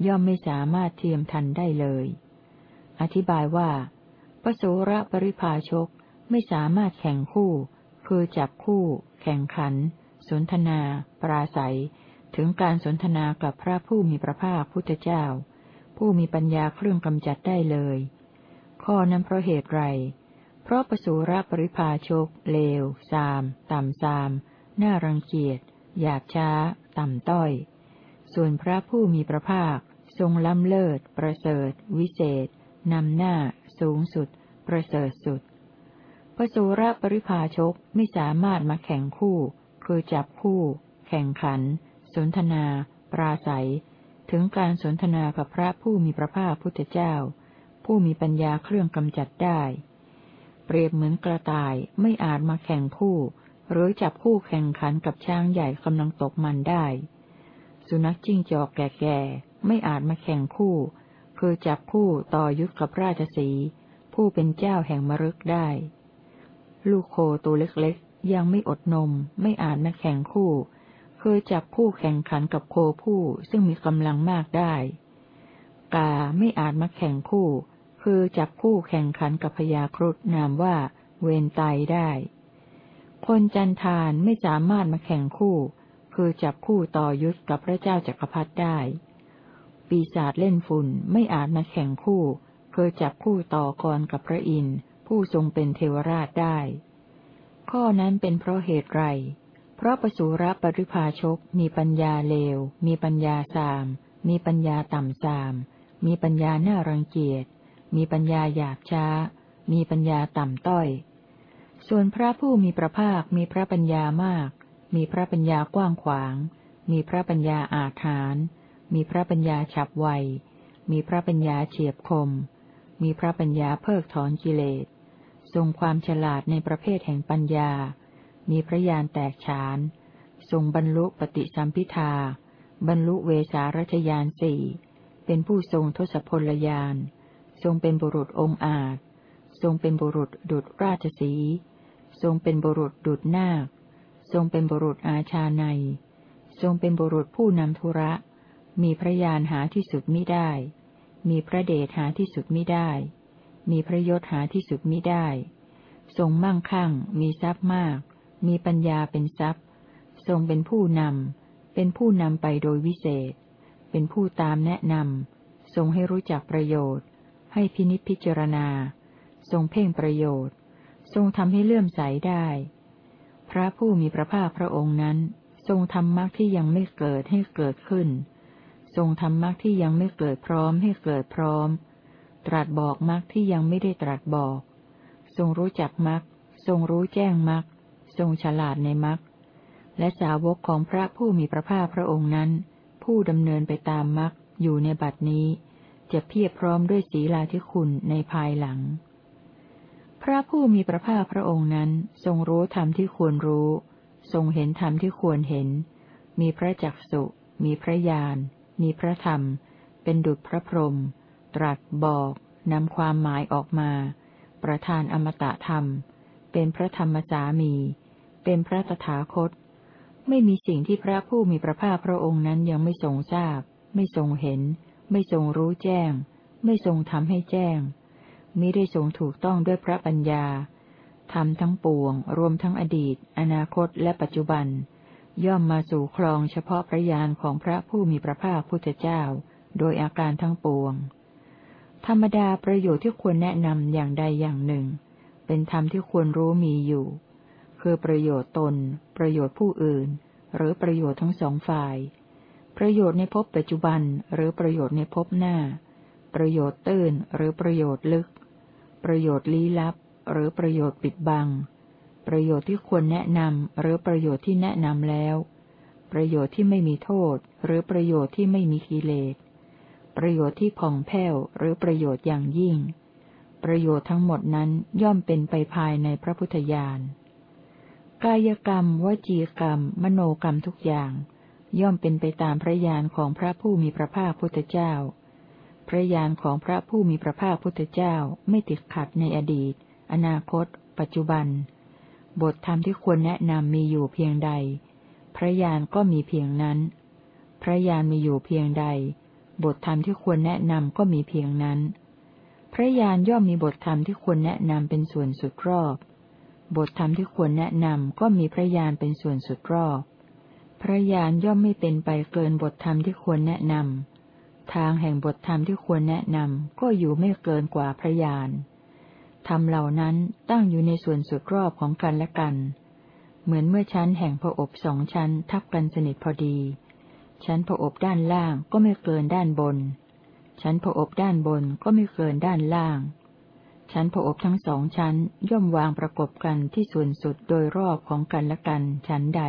ย่อมไม่สามารถเทียมทันได้เลย อธิบายว่าปโสระปริภาชกไม่สามารถแข่งคู่ คือจับคู่ แข่งขัน สนทนา ปราศัย ถึงการสนทนากับพระผู้มีพระภาคพุทธเจ้า ผู้มีปัญญาเครื่องกำจัดได้เลย ข้อนั้นเพราะเหตุไร เพราะปสูระปริภาชก เลว ซาม ต่ำซาม น่ารังเกียจ หยาบช้า ต่ำต้อย ส่วนพระผู้มีพระภาค ทรงล้ำเลิศ ประเสริฐ วิเศษ นำหน้า สูงสุด ประเสริฐสุดพระสุรปริภาชกไม่สามารถมาแข่งคู่ คือจับคู่ แข่งขัน สนทนา ปราศัย ถึงการสนทนากับพระผู้มีพระภาคพุทธเจ้า ผู้มีปัญญาเครื่องกำจัดได้ เปรียบเหมือนกระต่ายไม่อาจมาแข่งคู่ หรือจับคู่แข่งขันกับช้างใหญ่กำลังตกมันได้ สุนัขจิ้งจอกแก่ๆไม่อาจมาแข่งคู่ คือจับคู่ต่อยุทธกับราชสี ผู้เป็นเจ้าแห่งมรึกได้ ลูกโคตัวเล็กๆ ยังไม่อดนม ไม่อาจมาแข่งคู่ คือจับคู่แข่งขันกับโคผู้ซึ่งมีกำลังมากได้ กาไม่อาจมาแข่งคู่ คือจับคู่แข่งขันกับพยาครุฑนามว่าเวนไตได้ คนจันทานไม่สามารถมาแข่งคู่ คือจับคู่ต่อยุทธกับพระเจ้าจักรพรรดิได้ ปีศาจเล่นฝุ่นไม่อาจมาแข่งคู่เคยจับคู่ต่อกรกับพระอินทร์ผู้ทรงเป็นเทวราชได้ ข้อนั้นเป็นเพราะเหตุไร เพราะปสูรปริภาชกมีปัญญาเลว มีปัญญาสาม มีปัญญาต่ำสาม มีปัญญาหน้ารังเกียจ มีปัญญาหยาบช้า มีปัญญาต่ำต้อย ส่วนพระผู้มีพระภาคมีพระปัญญามาก มีพระปัญญากว้างขวาง มีพระปัญญาอาถรรพ์มีพระปัญญาฉับไว มีพระปัญญาเฉียบคม มีพระปัญญาเพิกถอนกิเลส ทรงความฉลาดในประเภทแห่งปัญญา มีพระญาณแตกฉาน ทรงบรรลุปฏิสัมพิทา บรรลุเวสารัชยานสี่ เป็นผู้ทรงทศพลยาน ทรงเป็นบุรุษองค์อาจ ทรงเป็นบุรุษดุจราชสี ทรงเป็นบุรุษดุจนาค ทรงเป็นบุรุษอาชาใน ทรงเป็นบุรุษผู้นำธุระ มีพระญาณหาที่สุดมิได้ มีพระเดชหาที่สุดมิได้ มีพระยศหาที่สุดมิได้ ทรงมั่งคั่ง มีทรัพย์มาก มีปัญญาเป็นทรัพย์ ทรงเป็นผู้นำ เป็นผู้นำไปโดยวิเศษ เป็นผู้ตามแนะนำ ทรงให้รู้จักประโยชน์ ให้พินิจพิจารณา ทรงเพ่งประโยชน์ ทรงทำให้เลื่อมใสได้ พระผู้มีพระภาคพระองค์นั้น ทรงทำมรรคที่ยังไม่เกิดให้เกิดขึ้น ทรงทำมรรคที่ยังไม่เกิดพร้อมให้เกิดพร้อม ตรัสบอกมรรคที่ยังไม่ได้ตรัสบอก ทรงรู้จักมรรคทรงรู้แจ้งมรรคทรงฉลาดในมรรคและสาวกของพระผู้มีพระภาคพระองค์นั้น ผู้ดำเนินไปตามมรรคอยู่ในบัดนี้ จะเพียบพร้อมด้วยศีลาธิคุณในภายหลัง พระผู้มีพระภาคพระองค์นั้นทรงรู้ธรรมที่ควรรู้ ทรงเห็นธรรมที่ควรเห็น มีพระจักสุมีพระญาณมีพระธรรม เป็นดุจพระพรหมตรัสบอก นำความหมายออกมา ประทานอมตะธรรม เป็นพระธรรมสามี เป็นพระตถาคต ไม่มีสิ่งที่พระผู้มีพระภาคพระองค์นั้นยังไม่ทรงทราบ ไม่ทรงเห็น ไม่ทรงรู้แจ้ง ไม่ทรงทำให้แจ้ง มิได้ทรงถูกต้องด้วยพระปัญญาทำทั้งปวง รวมทั้งอดีต อนาคตและปัจจุบัน ย่อมมาสู่คลองเฉพาะพระยานของพระผู้มีพระภาคพุทธเจ้า โดยอาการทั้งปวง ธรรมดาประโยชน์ที่ควรแนะนำอย่างใดอย่างหนึ่ง เป็นธรรมที่ควรรู้มีอยู่ คือประโยชน์ตน ประโยชน์ผู้อื่น หรือประโยชน์ทั้งสองฝ่าย ประโยชน์ในภพปัจจุบันหรือประโยชน์ในภพหน้า ประโยชน์ตื้นหรือประโยชน์ลึก ประโยชน์ลี้ลับ หรือประโยชน์ปิดบัง ประโยชน์ที่ควรแนะนำหรือประโยชน์ที่แนะนำแล้ว ประโยชน์ที่ไม่มีโทษ หรือประโยชน์ที่ไม่มีกิเลส ประโยชน์ที่ผ่องแผ้วหรือประโยชน์อย่างยิ่ง ประโยชน์ทั้งหมดนั้นย่อมเป็นไปภายในพระพุทธญาณกายกรรม วจีกรรม มโนกรรมทุกอย่าง ย่อมเป็นไปตามพระญาณของพระผู้มีพระภาคพุทธเจ้า พระญาณของพระผู้มีพระภาคพุทธเจ้าไม่ติดขัดในอดีต อนาคต ปัจจุบัน บทธรรมที่ควรแนะนำมีอยู่เพียงใด พระญาณก็มีเพียงนั้น พระญาณมีอยู่เพียงใด บทธรรมที่ควรแนะนำก็มีเพียงนั้น พระญาณย่อมมีบทธรรมที่ควรแนะนำเป็นส่วนสุดรอบ บทธรรมที่ควรแนะนำก็มีพระญาณเป็นส่วนสุดรอบ พระญาณย่อมไม่เป็นไปเกินบทธรรมที่ควรแนะนำ ทางแห่งบทธรรมที่ควรแนะนำก็อยู่ไม่เกินกว่าพระญาณธรรมเหล่านั้นตั้งอยู่ในส่วนสุดรอบของกันและกัน เหมือนเมื่อชั้นแห่งพระอบสองชั้นทับกันสนิทพอดี ชั้นพระอบด้านล่างก็ไม่เกินด้านบน ชั้นพระอบด้านบนก็ไม่เกินด้านล่าง ชั้นผอบทั้งสองชั้นย่อมวางประกบกันที่ส่วนสุดโดยรอบของกันและกันชั้นใด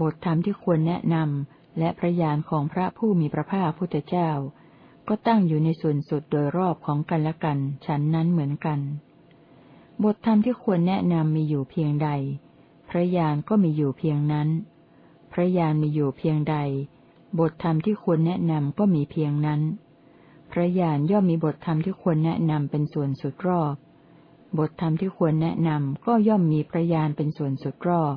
บทธรรมที่ควรแนะนำ และพระญาณของพระผู้มีพระภาคพุทธเจ้า ก็ตั้งอยู่ในส่วนสุดโดยรอบของกันและกันชั้นนั้นเหมือนกัน บทธรรมที่ควรแนะนำมีอยู่เพียงใด พระญาณก็มีอยู่เพียงนั้น พระญาณมีอยู่เพียงใด บทธรรมที่ควรแนะนำก็มีเพียงนั้น พระญาณย่อมมีบทธรรมที่ควรแนะนำเป็นส่วนสุดรอบ บทธรรมที่ควรแนะนำก็ย่อมมีพระญาณเป็นส่วนสุดรอบ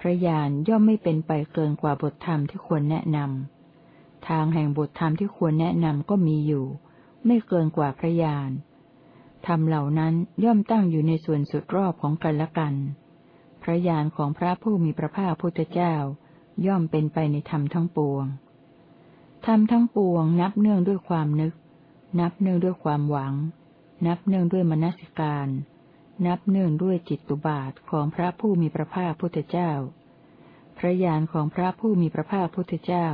พระญาณย่อมไม่เป็นไปเกินกว่าบทธรรมที่ควรแนะนำ ทางแห่งบทธรรมที่ควรแนะนำก็มีอยู่ ไม่เกินกว่าพระญาณธรรมเหล่านั้นย่อมตั้งอยู่ในส่วนสุดรอบของกันและกัน พระญาณของพระผู้มีพระภาคพุทธเจ้า ย่อมเป็นไปในธรรมทั้งปวงทำทั้งปวงนับเนื่องด้วยความนึก นับเนื่องด้วยความหวัง นับเนื่องด้วยมนสิการ นับเนื่องด้วยจิตตุบาทของพระผู้มีพระภาคพุทธเจ้า พระญาณของพระผู้มีพระภาคพุทธเจ้า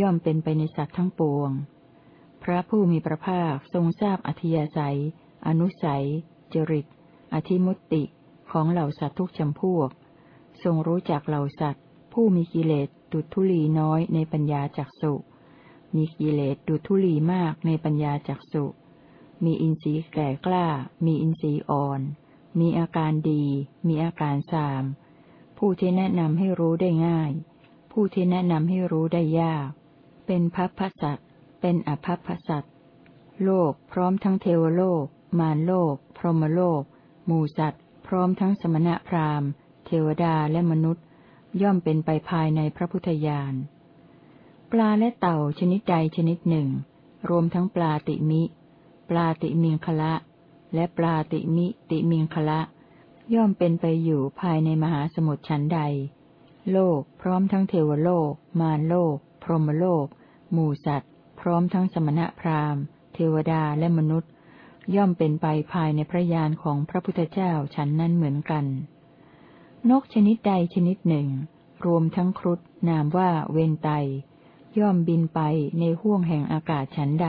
ย่อมเป็นไปในสัตว์ทั้งปวง พระผู้มีพระภาคทรงทราบอธิยาศัย อนุสัย จริต อธิมุตติของเหล่าสัตว์ทุกจำพวก ทรงรู้จักเหล่าสัตว์ ผู้มีกิเลสดุทุลีน้อยในปัญญาจักสุ มีกิเลสดุทุลีมากในปัญญาจักสุ มีอินทรีย์แก่กล้า มีอินทรีย์อ่อน มีอาการดี มีอาการสาม ผู้ที่แนะนำให้รู้ได้ง่าย ผู้ที่แนะนำให้รู้ได้ยาก เป็นพัพพสัตเป็นอภัพพสัตโลกพร้อมทั้งเทวโลก มารโลก พรหมโลก หมู่สัตว์ พร้อมทั้งสมณะพราหมณ์ เทวดาและมนุษย์ ย่อมเป็นไปภายในพระพุทธญาณ ปลาและเต่าชนิดใดชนิดหนึ่ง รวมทั้งปลาติมิ ปลาติมิงคละ และปลาติมิติมิงคละ ย่อมเป็นไปอยู่ภายในมหาสมุทรชั้นใด โลกพร้อมทั้งเทวโลก มารโลก พรหมโลก หมู่สัตว์ พร้อมทั้งสมณะพราหมณ์ เทวดาและมนุษย์ ย่อมเป็นไปภายในพระญาณของพระพุทธเจ้าชั้นนั้นเหมือนกัน นกชนิดใดชนิดหนึ่ง รวมทั้งครุฑนามว่าเวนไต ย่อมบินไปในห้วงแห่งอากาศฉันใด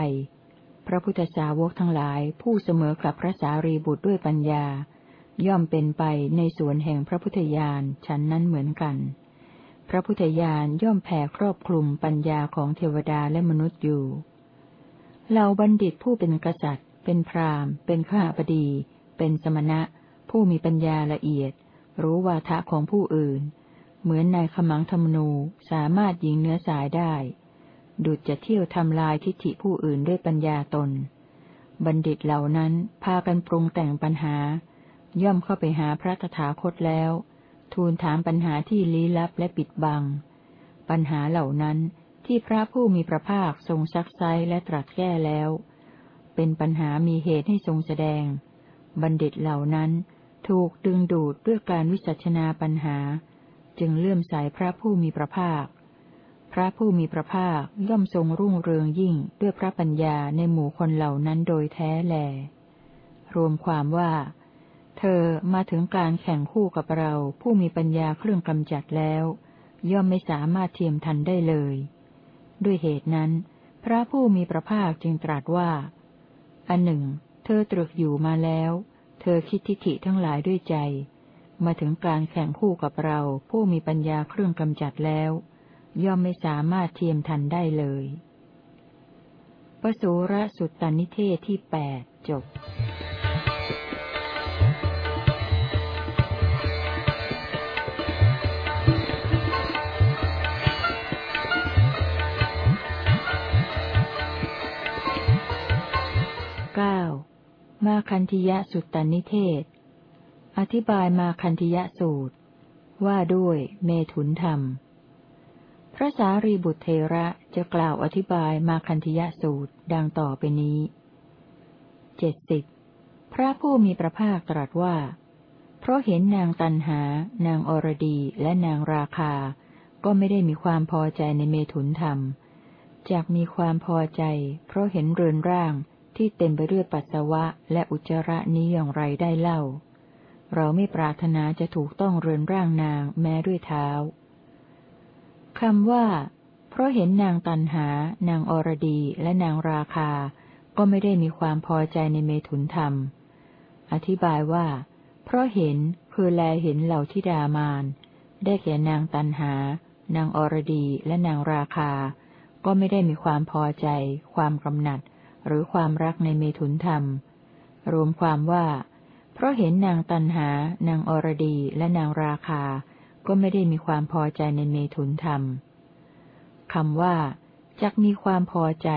พระพุทธสาวกทั้งหลายผู้เสมอกับพระสารีบุตรด้วยปัญญา ย่อมเป็นไปในสวนแห่งพระพุทธญาณฉันนั้นเหมือนกัน พระพุทธญาณย่อมแผ่ครอบคลุมปัญญาของเทวดาและมนุษย์อยู่เหล่าบัณฑิตผู้เป็นกษัตริย์ เป็นพราหมณ์ เป็นข้าพดี เป็นสมณะ ผู้มีปัญญาละเอียด รู้วาทะของผู้อื่น เหมือนนายขมังธรรมนูสามารถยิงเนื้อสายได้ ดุจจะเที่ยวทำลายทิฏฐิผู้อื่นด้วยปัญญาตน บัณฑิตเหล่านั้นพากันปรุงแต่งปัญหา ย่อมเข้าไปหาพระตถาคตแล้ว ทูลถามปัญหาที่ลี้ลับและปิดบัง ปัญหาเหล่านั้นที่พระผู้มีพระภาคทรงซักไซและตรัสแก้แล้ว เป็นปัญหามีเหตุให้ทรงแสดง บัณฑิตเหล่านั้นถูกดึงดูดด้วยการวิจัชนาปัญหา จึงเลื่อมใสพระผู้มีพระภาค พระผู้มีพระภาคย่อมทรงรุ่งเรืองยิ่งด้วยพระปัญญาในหมู่คนเหล่านั้นโดยแท้แล รวมความว่า เธอมาถึงการแข่งคู่กับเราผู้มีปัญญาเครื่องกำจัดแล้ว ย่อมไม่สามารถเทียมทันได้เลย ด้วยเหตุนั้น พระผู้มีพระภาคจึงตรัสว่า อันหนึ่ง เธอตรึกอยู่มาแล้ว เธอคิดทิฏฐิทั้งหลายด้วยใจ มาถึงการแข่งคู่กับเราผู้มีปัญญาเครื่องกำจัดแล้ว ย่อมไม่สามารถเทียมทันได้เลยปสูระสุตตนิเทศที่แปดจบเก้ามาคันธิยะสุตตนิเทศ อธิบายมาคันธิยสูตร ว่าด้วยเมถุนธรรม ระสารีบุตรเทระจะกล่าวอธิบายมาคันธิยสูตรดังต่อไปนี้เจ็ดสิบพระผู้มีพระภาคตรัสว่า เพราะเห็นนางตันหา นางอรดีและนางราคา ก็ไม่ได้มีความพอใจในเมถุนธรรมจากมีความพอใจ เพราะเห็นเรือนร่างที่เต็มไปด้วยปัสสาวะและอุจจาระนี้อย่างไรได้เล่า เราไม่ปรารถนาจะถูกต้องเรือนร่างนางแม้ด้วยเท้า คำว่า เพราะเห็นนางตันหา นางอรดี และนางราคา ก็ไม่ได้มีความพอใจในเมถุนธรรม อธิบายว่า เพราะเห็นคือแลเห็นเหล่าทิดามาน ได้แก่นางตันหา นางอรดีและนางราคา ก็ไม่ได้มีความพอใจ ความกำหนัด หรือความรักในเมถุนธรรม รวมความว่า เพราะเห็นนางตันหา นางอรดีและนางราคา ก็ไม่ได้มีความพอใจในเมถุนธรรมคำว่าจักมีความพอใจ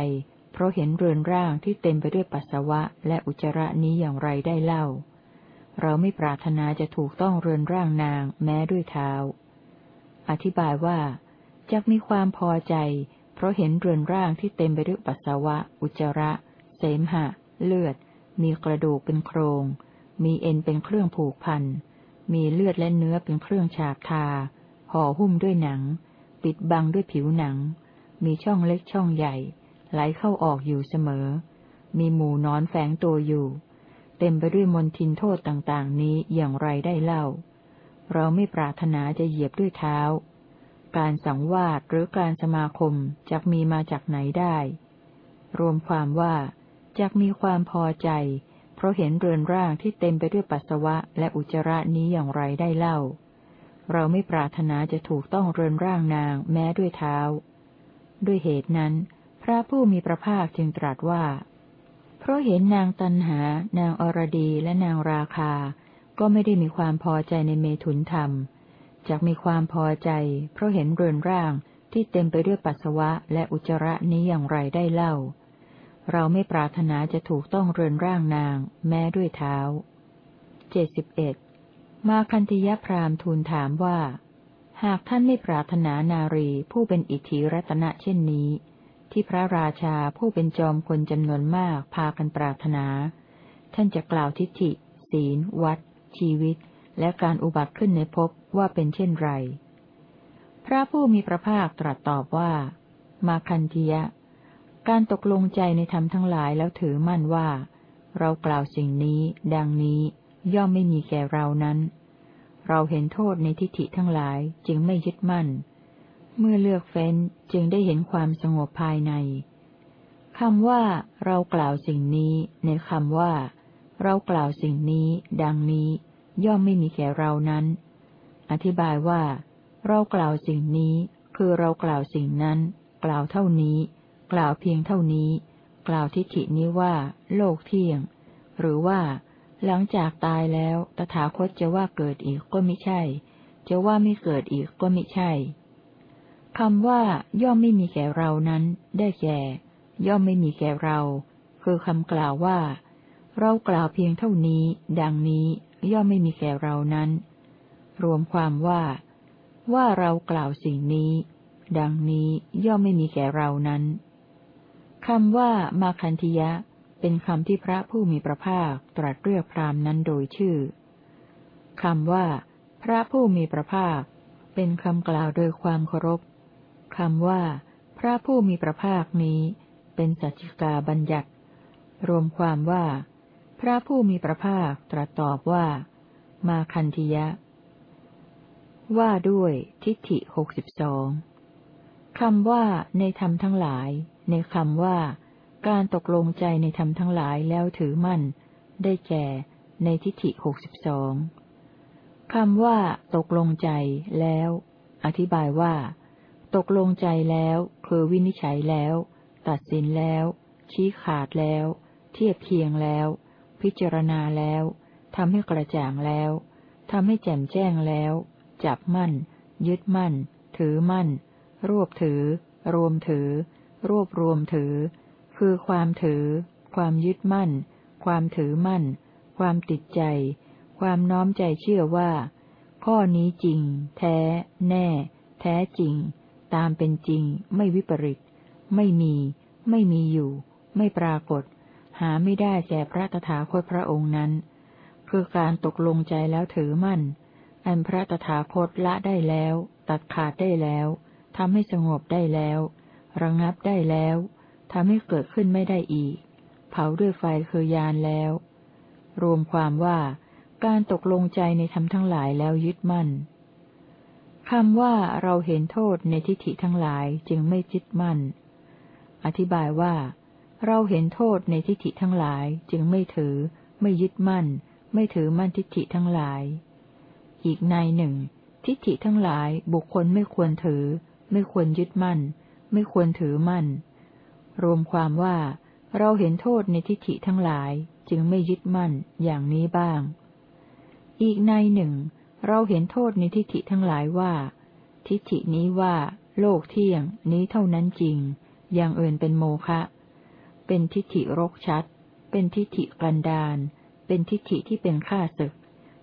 เพราะเห็นเรือนร่างที่เต็มไปด้วยปัสสาวะและอุจจาระนี้อย่างไรได้เล่า เราไม่ปรารถนาจะถูกต้องเรือนร่างนางแม้ด้วยเท้า อธิบายว่าจักมีความพอใจ เพราะเห็นเรือนร่างที่เต็มไปด้วยปัสสาวะ อุจจาระ เสมหะ เลือด มีกระดูกเป็นโครง มีเอ็นเป็นเครื่องผูกพัน มีเลือดและเนื้อเป็นเครื่องฉาบทา ห่อหุ้มด้วยหนัง ปิดบังด้วยผิวหนัง มีช่องเล็กช่องใหญ่ ไหลเข้าออกอยู่เสมอ มีหมูนอนแฝงตัวอยู่ เต็มไปด้วยมลทินโทษต่างๆ นี้อย่างไรได้เล่า เราไม่ปรารถนาจะเหยียบด้วยเท้า การสังวาสหรือการสมาคมจะมีมาจากไหนได้ รวมความว่าจะมีความพอใจ ราะเห็นเรือนร่างที่เต็มไปด้วยปัสสาวะและอุจจาระนี้อย่างไรได้เล่า เราไม่ปรารถนาจะถูกต้องเรือนร่างนางแม้ด้วยเท้า ด้วยเหตุนั้น พระผู้มีพระภาคจึงตรัสว่า เพราะเห็นนางตันหา นางอรดีและนางราคา ก็ไม่ได้มีความพอใจในเมถุนธรรมจากมีความพอใจ เพราะเห็นเรือนร่างที่เต็มไปด้วยปัสสาวะและอุจจาระนี้อย่างไรได้เล่า เราไม่ปรารถนาจะถูกต้องเรือนร่างนาง แม้ด้วยเท้า เจ็ดสิบเอ็ด มาคันธยพรามทูลถามว่า หากท่านไม่ปรารถนานารีผู้เป็นอิทธิรัตนะเช่นนี้ ที่พระราชาผู้เป็นจอมคนจำนวนมากพากันปรารถนา ท่านจะกล่าวทิฏฐิ ศีล วัด ชีวิต และการอุบัติขึ้นในภพว่าเป็นเช่นไร พระผู้มีพระภาคตรัสตอบว่า มาคันธยะ การตกลงใจในธรรมทั้งหลายแล้วถือมั่นว่า เรากล่าวสิ่งนี้ ดังนี้ ย่อมไม่มีแก่เรานั้น เราเห็นโทษในทิฏฐิทั้งหลายจึงไม่ยึดมั่น เมื่อเลือกเฟ้นจึงได้เห็นความสงบภายในคำว่า เรากล่าวสิ่งนี้ ในคำว่า เรากล่าวสิ่งนี้ ดังนี้ ย่อมไม่มีแก่เรานั้น อธิบายว่า เรากล่าวสิ่งนี้ คือเรากล่าวสิ่งนั้น กล่าวเท่านี้ กล่าวเพียงเท่านี้ กล่าวทิฏฐินี้ว่า โลกเที่ยง หรือว่า หลังจากตายแล้ว ตถาคตจะว่าเกิดอีกก็ไม่ใช่ จะว่าไม่เกิดอีกก็ไม่ใช่คำว่า ย่อมไม่มีแก่เรานั้น ได้แก่ ย่อมไม่มีแก่เรา คือคำกล่าวว่า เรากล่าวเพียงเท่านี้ ดังนี้ ย่อมไม่มีแก่เรานั้น รวมความว่า ว่าเรากล่าวสิ่งนี้ ดังนี้ย่อมไม่มีแก่เรานั้น คำว่ามาคันธิยะ เป็นคำที่พระผู้มีพระภาคตรัสเรียกพรามนั้นโดยชื่อคำว่า พระผู้มีพระภาค เป็นคำกล่าวโดยความเคารพคำว่า พระผู้มีพระภาคนี้ เป็นสัจจิกาบัญญัติ รวมความว่า พระผู้มีพระภาคตรัสตอบว่า มาคันธิยะ ว่าด้วยทิฏฐิหกสิบสอง คำว่าในธรรมทั้งหลาย ในคำว่า การตกลงใจในธรรมทั้งหลายแล้วถือมั่น ได้แก่ ในทิฏฐิหกสิบสองคำว่า ตกลงใจแล้ว อธิบายว่า ตกลงใจแล้วคือวินิจฉัยแล้ว ตัดสินแล้ว ชี้ขาดแล้ว เทียบเคียงแล้ว พิจารณาแล้วทำให้กระจ่างแล้วทำให้แจ่มแจ้งแล้ว จับมั่น ยึดมั่น ถือมั่น รวบถือ รวมถือ รวบรวมถือ คือความถือ ความยึดมั่น ความถือมั่น ความติดใจ ความน้อมใจเชื่อว่า ข้อนี้จริง แท้ แน่ แท้จริง ตามเป็นจริง ไม่วิปริต ไม่มี ไม่มีอยู่ ไม่ปรากฏ หาไม่ได้แก่พระตถาคตพระองค์นั้น คือการตกลงใจแล้วถือมั่น อันพระตถาคตละได้แล้ว ตัดขาดได้แล้ว ทำให้สงบได้แล้ว ระงับได้แล้วทำให้เกิดขึ้นไม่ได้อีก เผาด้วยไฟคือยานแล้ว รวมความว่าการตกลงใจในธรรมทั้งหลายแล้วยึดมั่นคำว่าเราเห็นโทษในทิฏฐิทั้งหลายจึงไม่ยึดมั่น อธิบายว่า เราเห็นโทษในทิฏฐิทั้งหลายจึงไม่ถือ ไม่ยึดมั่น ไม่ถือมั่นทิฏฐิทั้งหลาย อีกในหนึ่ง ทิฏฐิทั้งหลายบุคคลไม่ควรถือ ไม่ควรยึดมั่น ไม่ควรถือมั่น รวมความว่าเราเห็นโทษในทิฏฐิทั้งหลายจึงไม่ยึดมั่นอย่างนี้บ้าง อีกในหนึ่ง เราเห็นโทษในทิฏฐิทั้งหลายว่า ทิฏฐินี้ว่า โลกเที่ยง นี้เท่านั้นจริง อย่างอื่นเป็นโมฆะ เป็นทิฏฐิรกชัด เป็นทิฏฐิกันดานเป็นทิฏฐิที่เป็นข้าศึก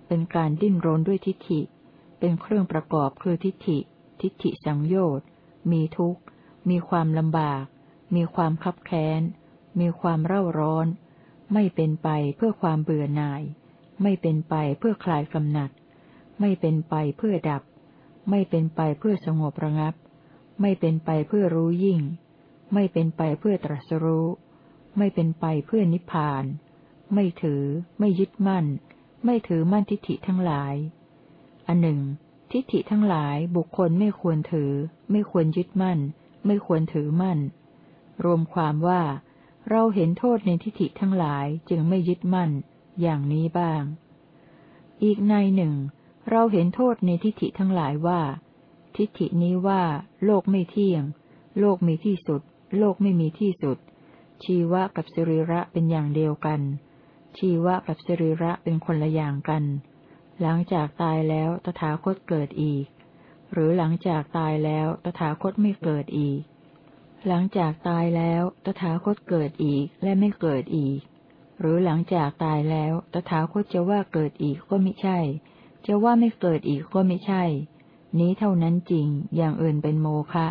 เป็นการดิ้นรนด้วยทิฏฐิ เป็นเครื่องประกอบคือทิฏฐิ ทิฏฐิสังโยชน์ มีทุกข์ มีความลำบาก มีความคับแค้น มีความเร่าร้อน ไม่เป็นไปเพื่อความเบื่อหน่าย ไม่เป็นไปเพื่อคลายกำหนัด ไม่เป็นไปเพื่อดับ ไม่เป็นไปเพื่อสงบระงับ ไม่เป็นไปเพื่อรู้ยิ่ง ไม่เป็นไปเพื่อตรัสรู้ ไม่เป็นไปเพื่อนิพพาน ไม่ถือ ไม่ยึดมั่น ไม่ถือมั่นทิฏฐิทั้งหลาย อันหนึ่ง ทิฏฐิทั้งหลายบุคคลไม่ควรถือ ไม่ควรยึดมั่น ไม่ควรถือมั่น รวมความว่า เราเห็นโทษในทิฏฐิทั้งหลายจึงไม่ยึดมั่น อย่างนี้บ้าง อีกในหนึ่ง เราเห็นโทษในทิฏฐิทั้งหลายว่า ทิฏฐินี้ว่า โลกไม่เที่ยง โลกมีที่สุด โลกไม่มีที่สุด ชีวะกับสรีระเป็นอย่างเดียวกัน ชีวะกับสรีระเป็นคนละอย่างกัน หลังจากตายแล้วตถาคตเกิดอีก หรือหลังจากตายแล้วตถาคตไม่เกิดอีก หลังจากตายแล้วตถาคตเกิดอีกและไม่เกิดอีก หรือหลังจากตายแล้วตถาคตจะว่าเกิดอีกก็ไม่ใช่ จะว่าไม่เกิดอีกก็ไม่ใช่ นี้เท่านั้นจริงอย่างอื่นเป็นโมฆะ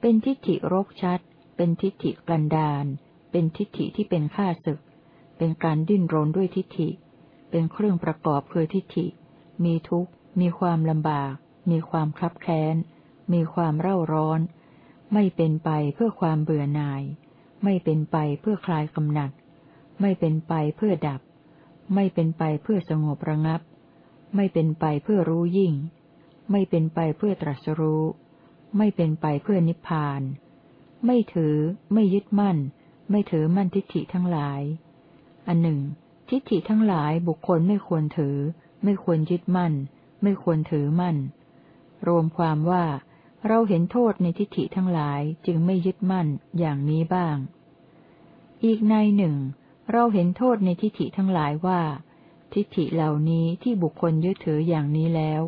เป็นทิฏฐิรกชัด เป็นทิฏฐิกันดานเป็นทิฏฐิที่เป็นข้าศึก เป็นการดิ้นรนด้วยทิฏฐิ เป็นเครื่องประกอบคือทิฏฐิ มีทุกข์ มีความลำบาก มีความคลับแค้น มีความเร่าร้อน ไม่เป็นไปเพื่อความเบื่อหน่าย ไม่เป็นไปเพื่อคลายกำหนัด ไม่เป็นไปเพื่อดับ ไม่เป็นไปเพื่อสงบระงับ ไม่เป็นไปเพื่อรู้ยิ่ง ไม่เป็นไปเพื่อตรัสรู้ ไม่เป็นไปเพื่อนิพพาน ไม่ถือ ไม่ยึดมั่น ไม่ถือมั่นทิฏฐิทั้งหลาย อันหนึ่ง ทิฏฐิทั้งหลายบุคคลไม่ควรถือ ไม่ควรยึดมั่น ไม่ควรถือมั่น รวมความว่า เราเห็นโทษในทิฏฐิทั้งหลายจึงไม่ยึดมั่นอย่างนี้บ้าง อีกในหนึ่ง เราเห็นโทษในทิฏฐิทั้งหลายว่า ทิฏฐิเหล่านี้ที่บุคคลยึดถืออย่างนี้แล้ว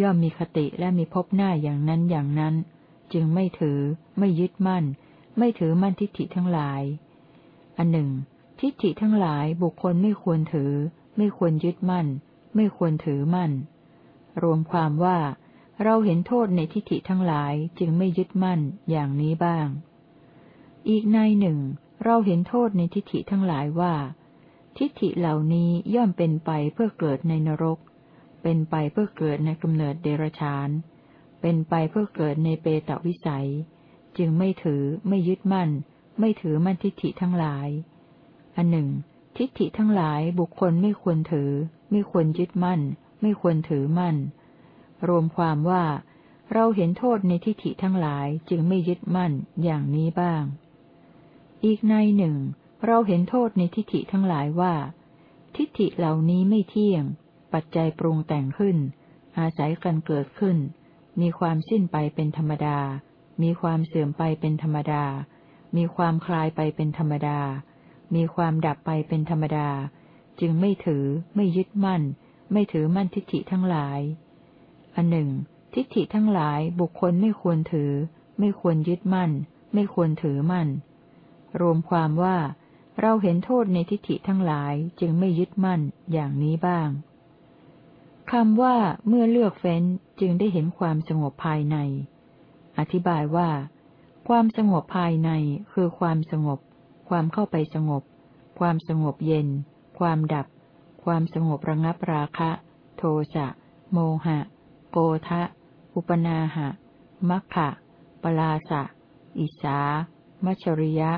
ย่อมมีคติและมีพบหน้าอย่างนั้นอย่างนั้น จึงไม่ถือ ไม่ยึดมั่น ไม่ถือมั่นทิฏฐิทั้งหลาย อันหนึ่ง ทิฏฐิทั้งหลายบุคคลไม่ควรถือ ไม่ควรยึดมั่น ไม่ควรถือมั่น รวมความว่า เราเห็นโทษในทิฏฐิทั้งหลายจึงไม่ยึดมั่นอย่างนี้บ้าง อีกในหนึ่ง เราเห็นโทษในทิฏฐิทั้งหลายว่า ทิฏฐิเหล่านี้ย่อมเป็นไปเพื่อเกิดในนรก เป็นไปเพื่อเกิดในกำเนิดเดรชาน เป็นไปเพื่อเกิดในเปตวิสัย จึงไม่ถือไม่ยึดมั่น ไม่ถือมั่นทิฏฐิทั้งหลาย อันหนึ่ง ทิฏฐิทั้งหลายบุคคลไม่ควรถือ ไม่ควรยึดมั่น ไม่ควรถือมั่น รวมความว่า เราเห็นโทษในทิฏฐิทั้งหลายจึงไม่ยึดมั่นอย่างนี้บ้าง อีกในหนึ่ง เราเห็นโทษในทิฏฐิทั้งหลายว่า ทิฏฐิเหล่านี้ไม่เที่ยง ปัจจัยปรุงแต่งขึ้น อาศัยกันเกิดขึ้น มีความสิ้นไปเป็นธรรมดา มีความเสื่อมไปเป็นธรรมดา มีความคลายไปเป็นธรรมดา มีความดับไปเป็นธรรมดา จึงไม่ถือ ไม่ยึดมั่น ไม่ถือมั่นทิฏฐิทั้งหลาย อันหนึ่ง ทิฏฐิทั้งหลายบุคคลไม่ควรถือ ไม่ควรยึดมั่น ไม่ควรถือมั่น รวมความว่าเราเห็นโทษในทิฏฐิทั้งหลายจึงไม่ยึดมั่นอย่างนี้บ้างคำว่าเมื่อเลือกเฟ้นจึงได้เห็นความสงบภายใน อธิบายว่า ความสงบภายในคือความสงบ ความเข้าไปสงบ ความสงบเย็น ความดับ ความสงบระงับราคะ โทสะ โมหะ โกทะ อุปนาหะ มัคคะปลาสะ อิสา มัชริยะ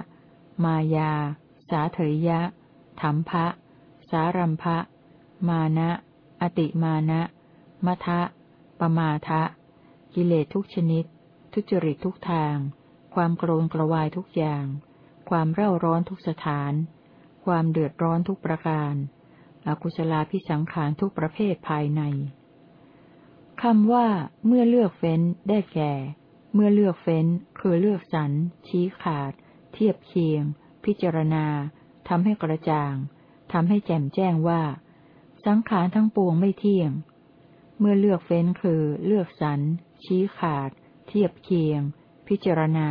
มายา สาเถยยะถัมภะ สารัมภะ มานะ อติมานะมะทะปมาทะ กิเลสทุกชนิด ทุจริตทุกทาง ความโกรนกระวายทุกอย่าง ความเร่าร้อนทุกสถาน ความเดือดร้อนทุกประการ อกุศลาพิสังขารทุกประเภทภายในคำว่า เมื่อเลือกเฟ้น ได้แก่ เมื่อเลือกเฟ้น คือเลือกสรรชี้ขาด เทียบเคียง พิจารณาทำให้กระจ่างทำให้แจ่มแจ้งว่า สังขารทั้งปวงไม่เที่ยง เมื่อเลือกเฟ้นคือ เลือกสรรชี้ขาด เทียบเคียง พิจารณา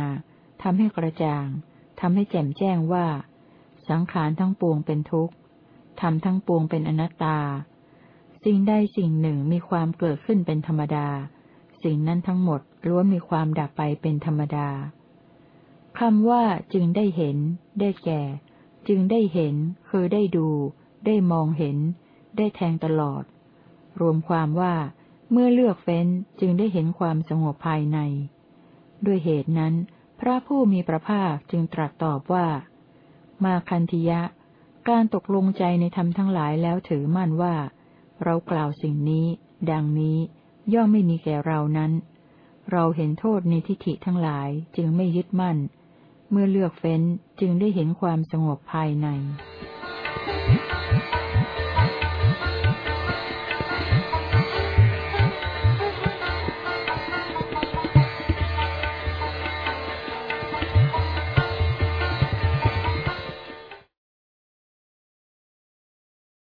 ทำให้กระจ่าง ทำให้แจ่มแจ้งว่า สังขารทั้งปวงเป็นทุกข์ทำทั้งปวงเป็นอนัตตา สิ่งใดสิ่งหนึ่งมีความเกิดขึ้นเป็นธรรมดา สิ่งนั้นทั้งหมดล้วนมีความดับไปเป็นธรรมดาคำว่าจึงได้เห็น ได้แก่ จึงได้เห็น คือได้ดู ได้มองเห็น ได้แทงตลอด รวมความว่า เมื่อเลือกเฟ้นจึงได้เห็นความสงบภายใน ด้วยเหตุนั้น พระผู้มีพระภาคจึงตรัสตอบว่า มาคันธิยะ การตกลงใจในธรรมทั้งหลายแล้วถือมั่นว่า เรากล่าวสิ่งนี้ ดังนี้ ย่อมไม่มีแก่เรานั้น เราเห็นโทษในทิฏฐิทั้งหลายจึงไม่ยึดมั่น เมื่อเลือกเฟ้นจึงได้เห็นความสงบภายใน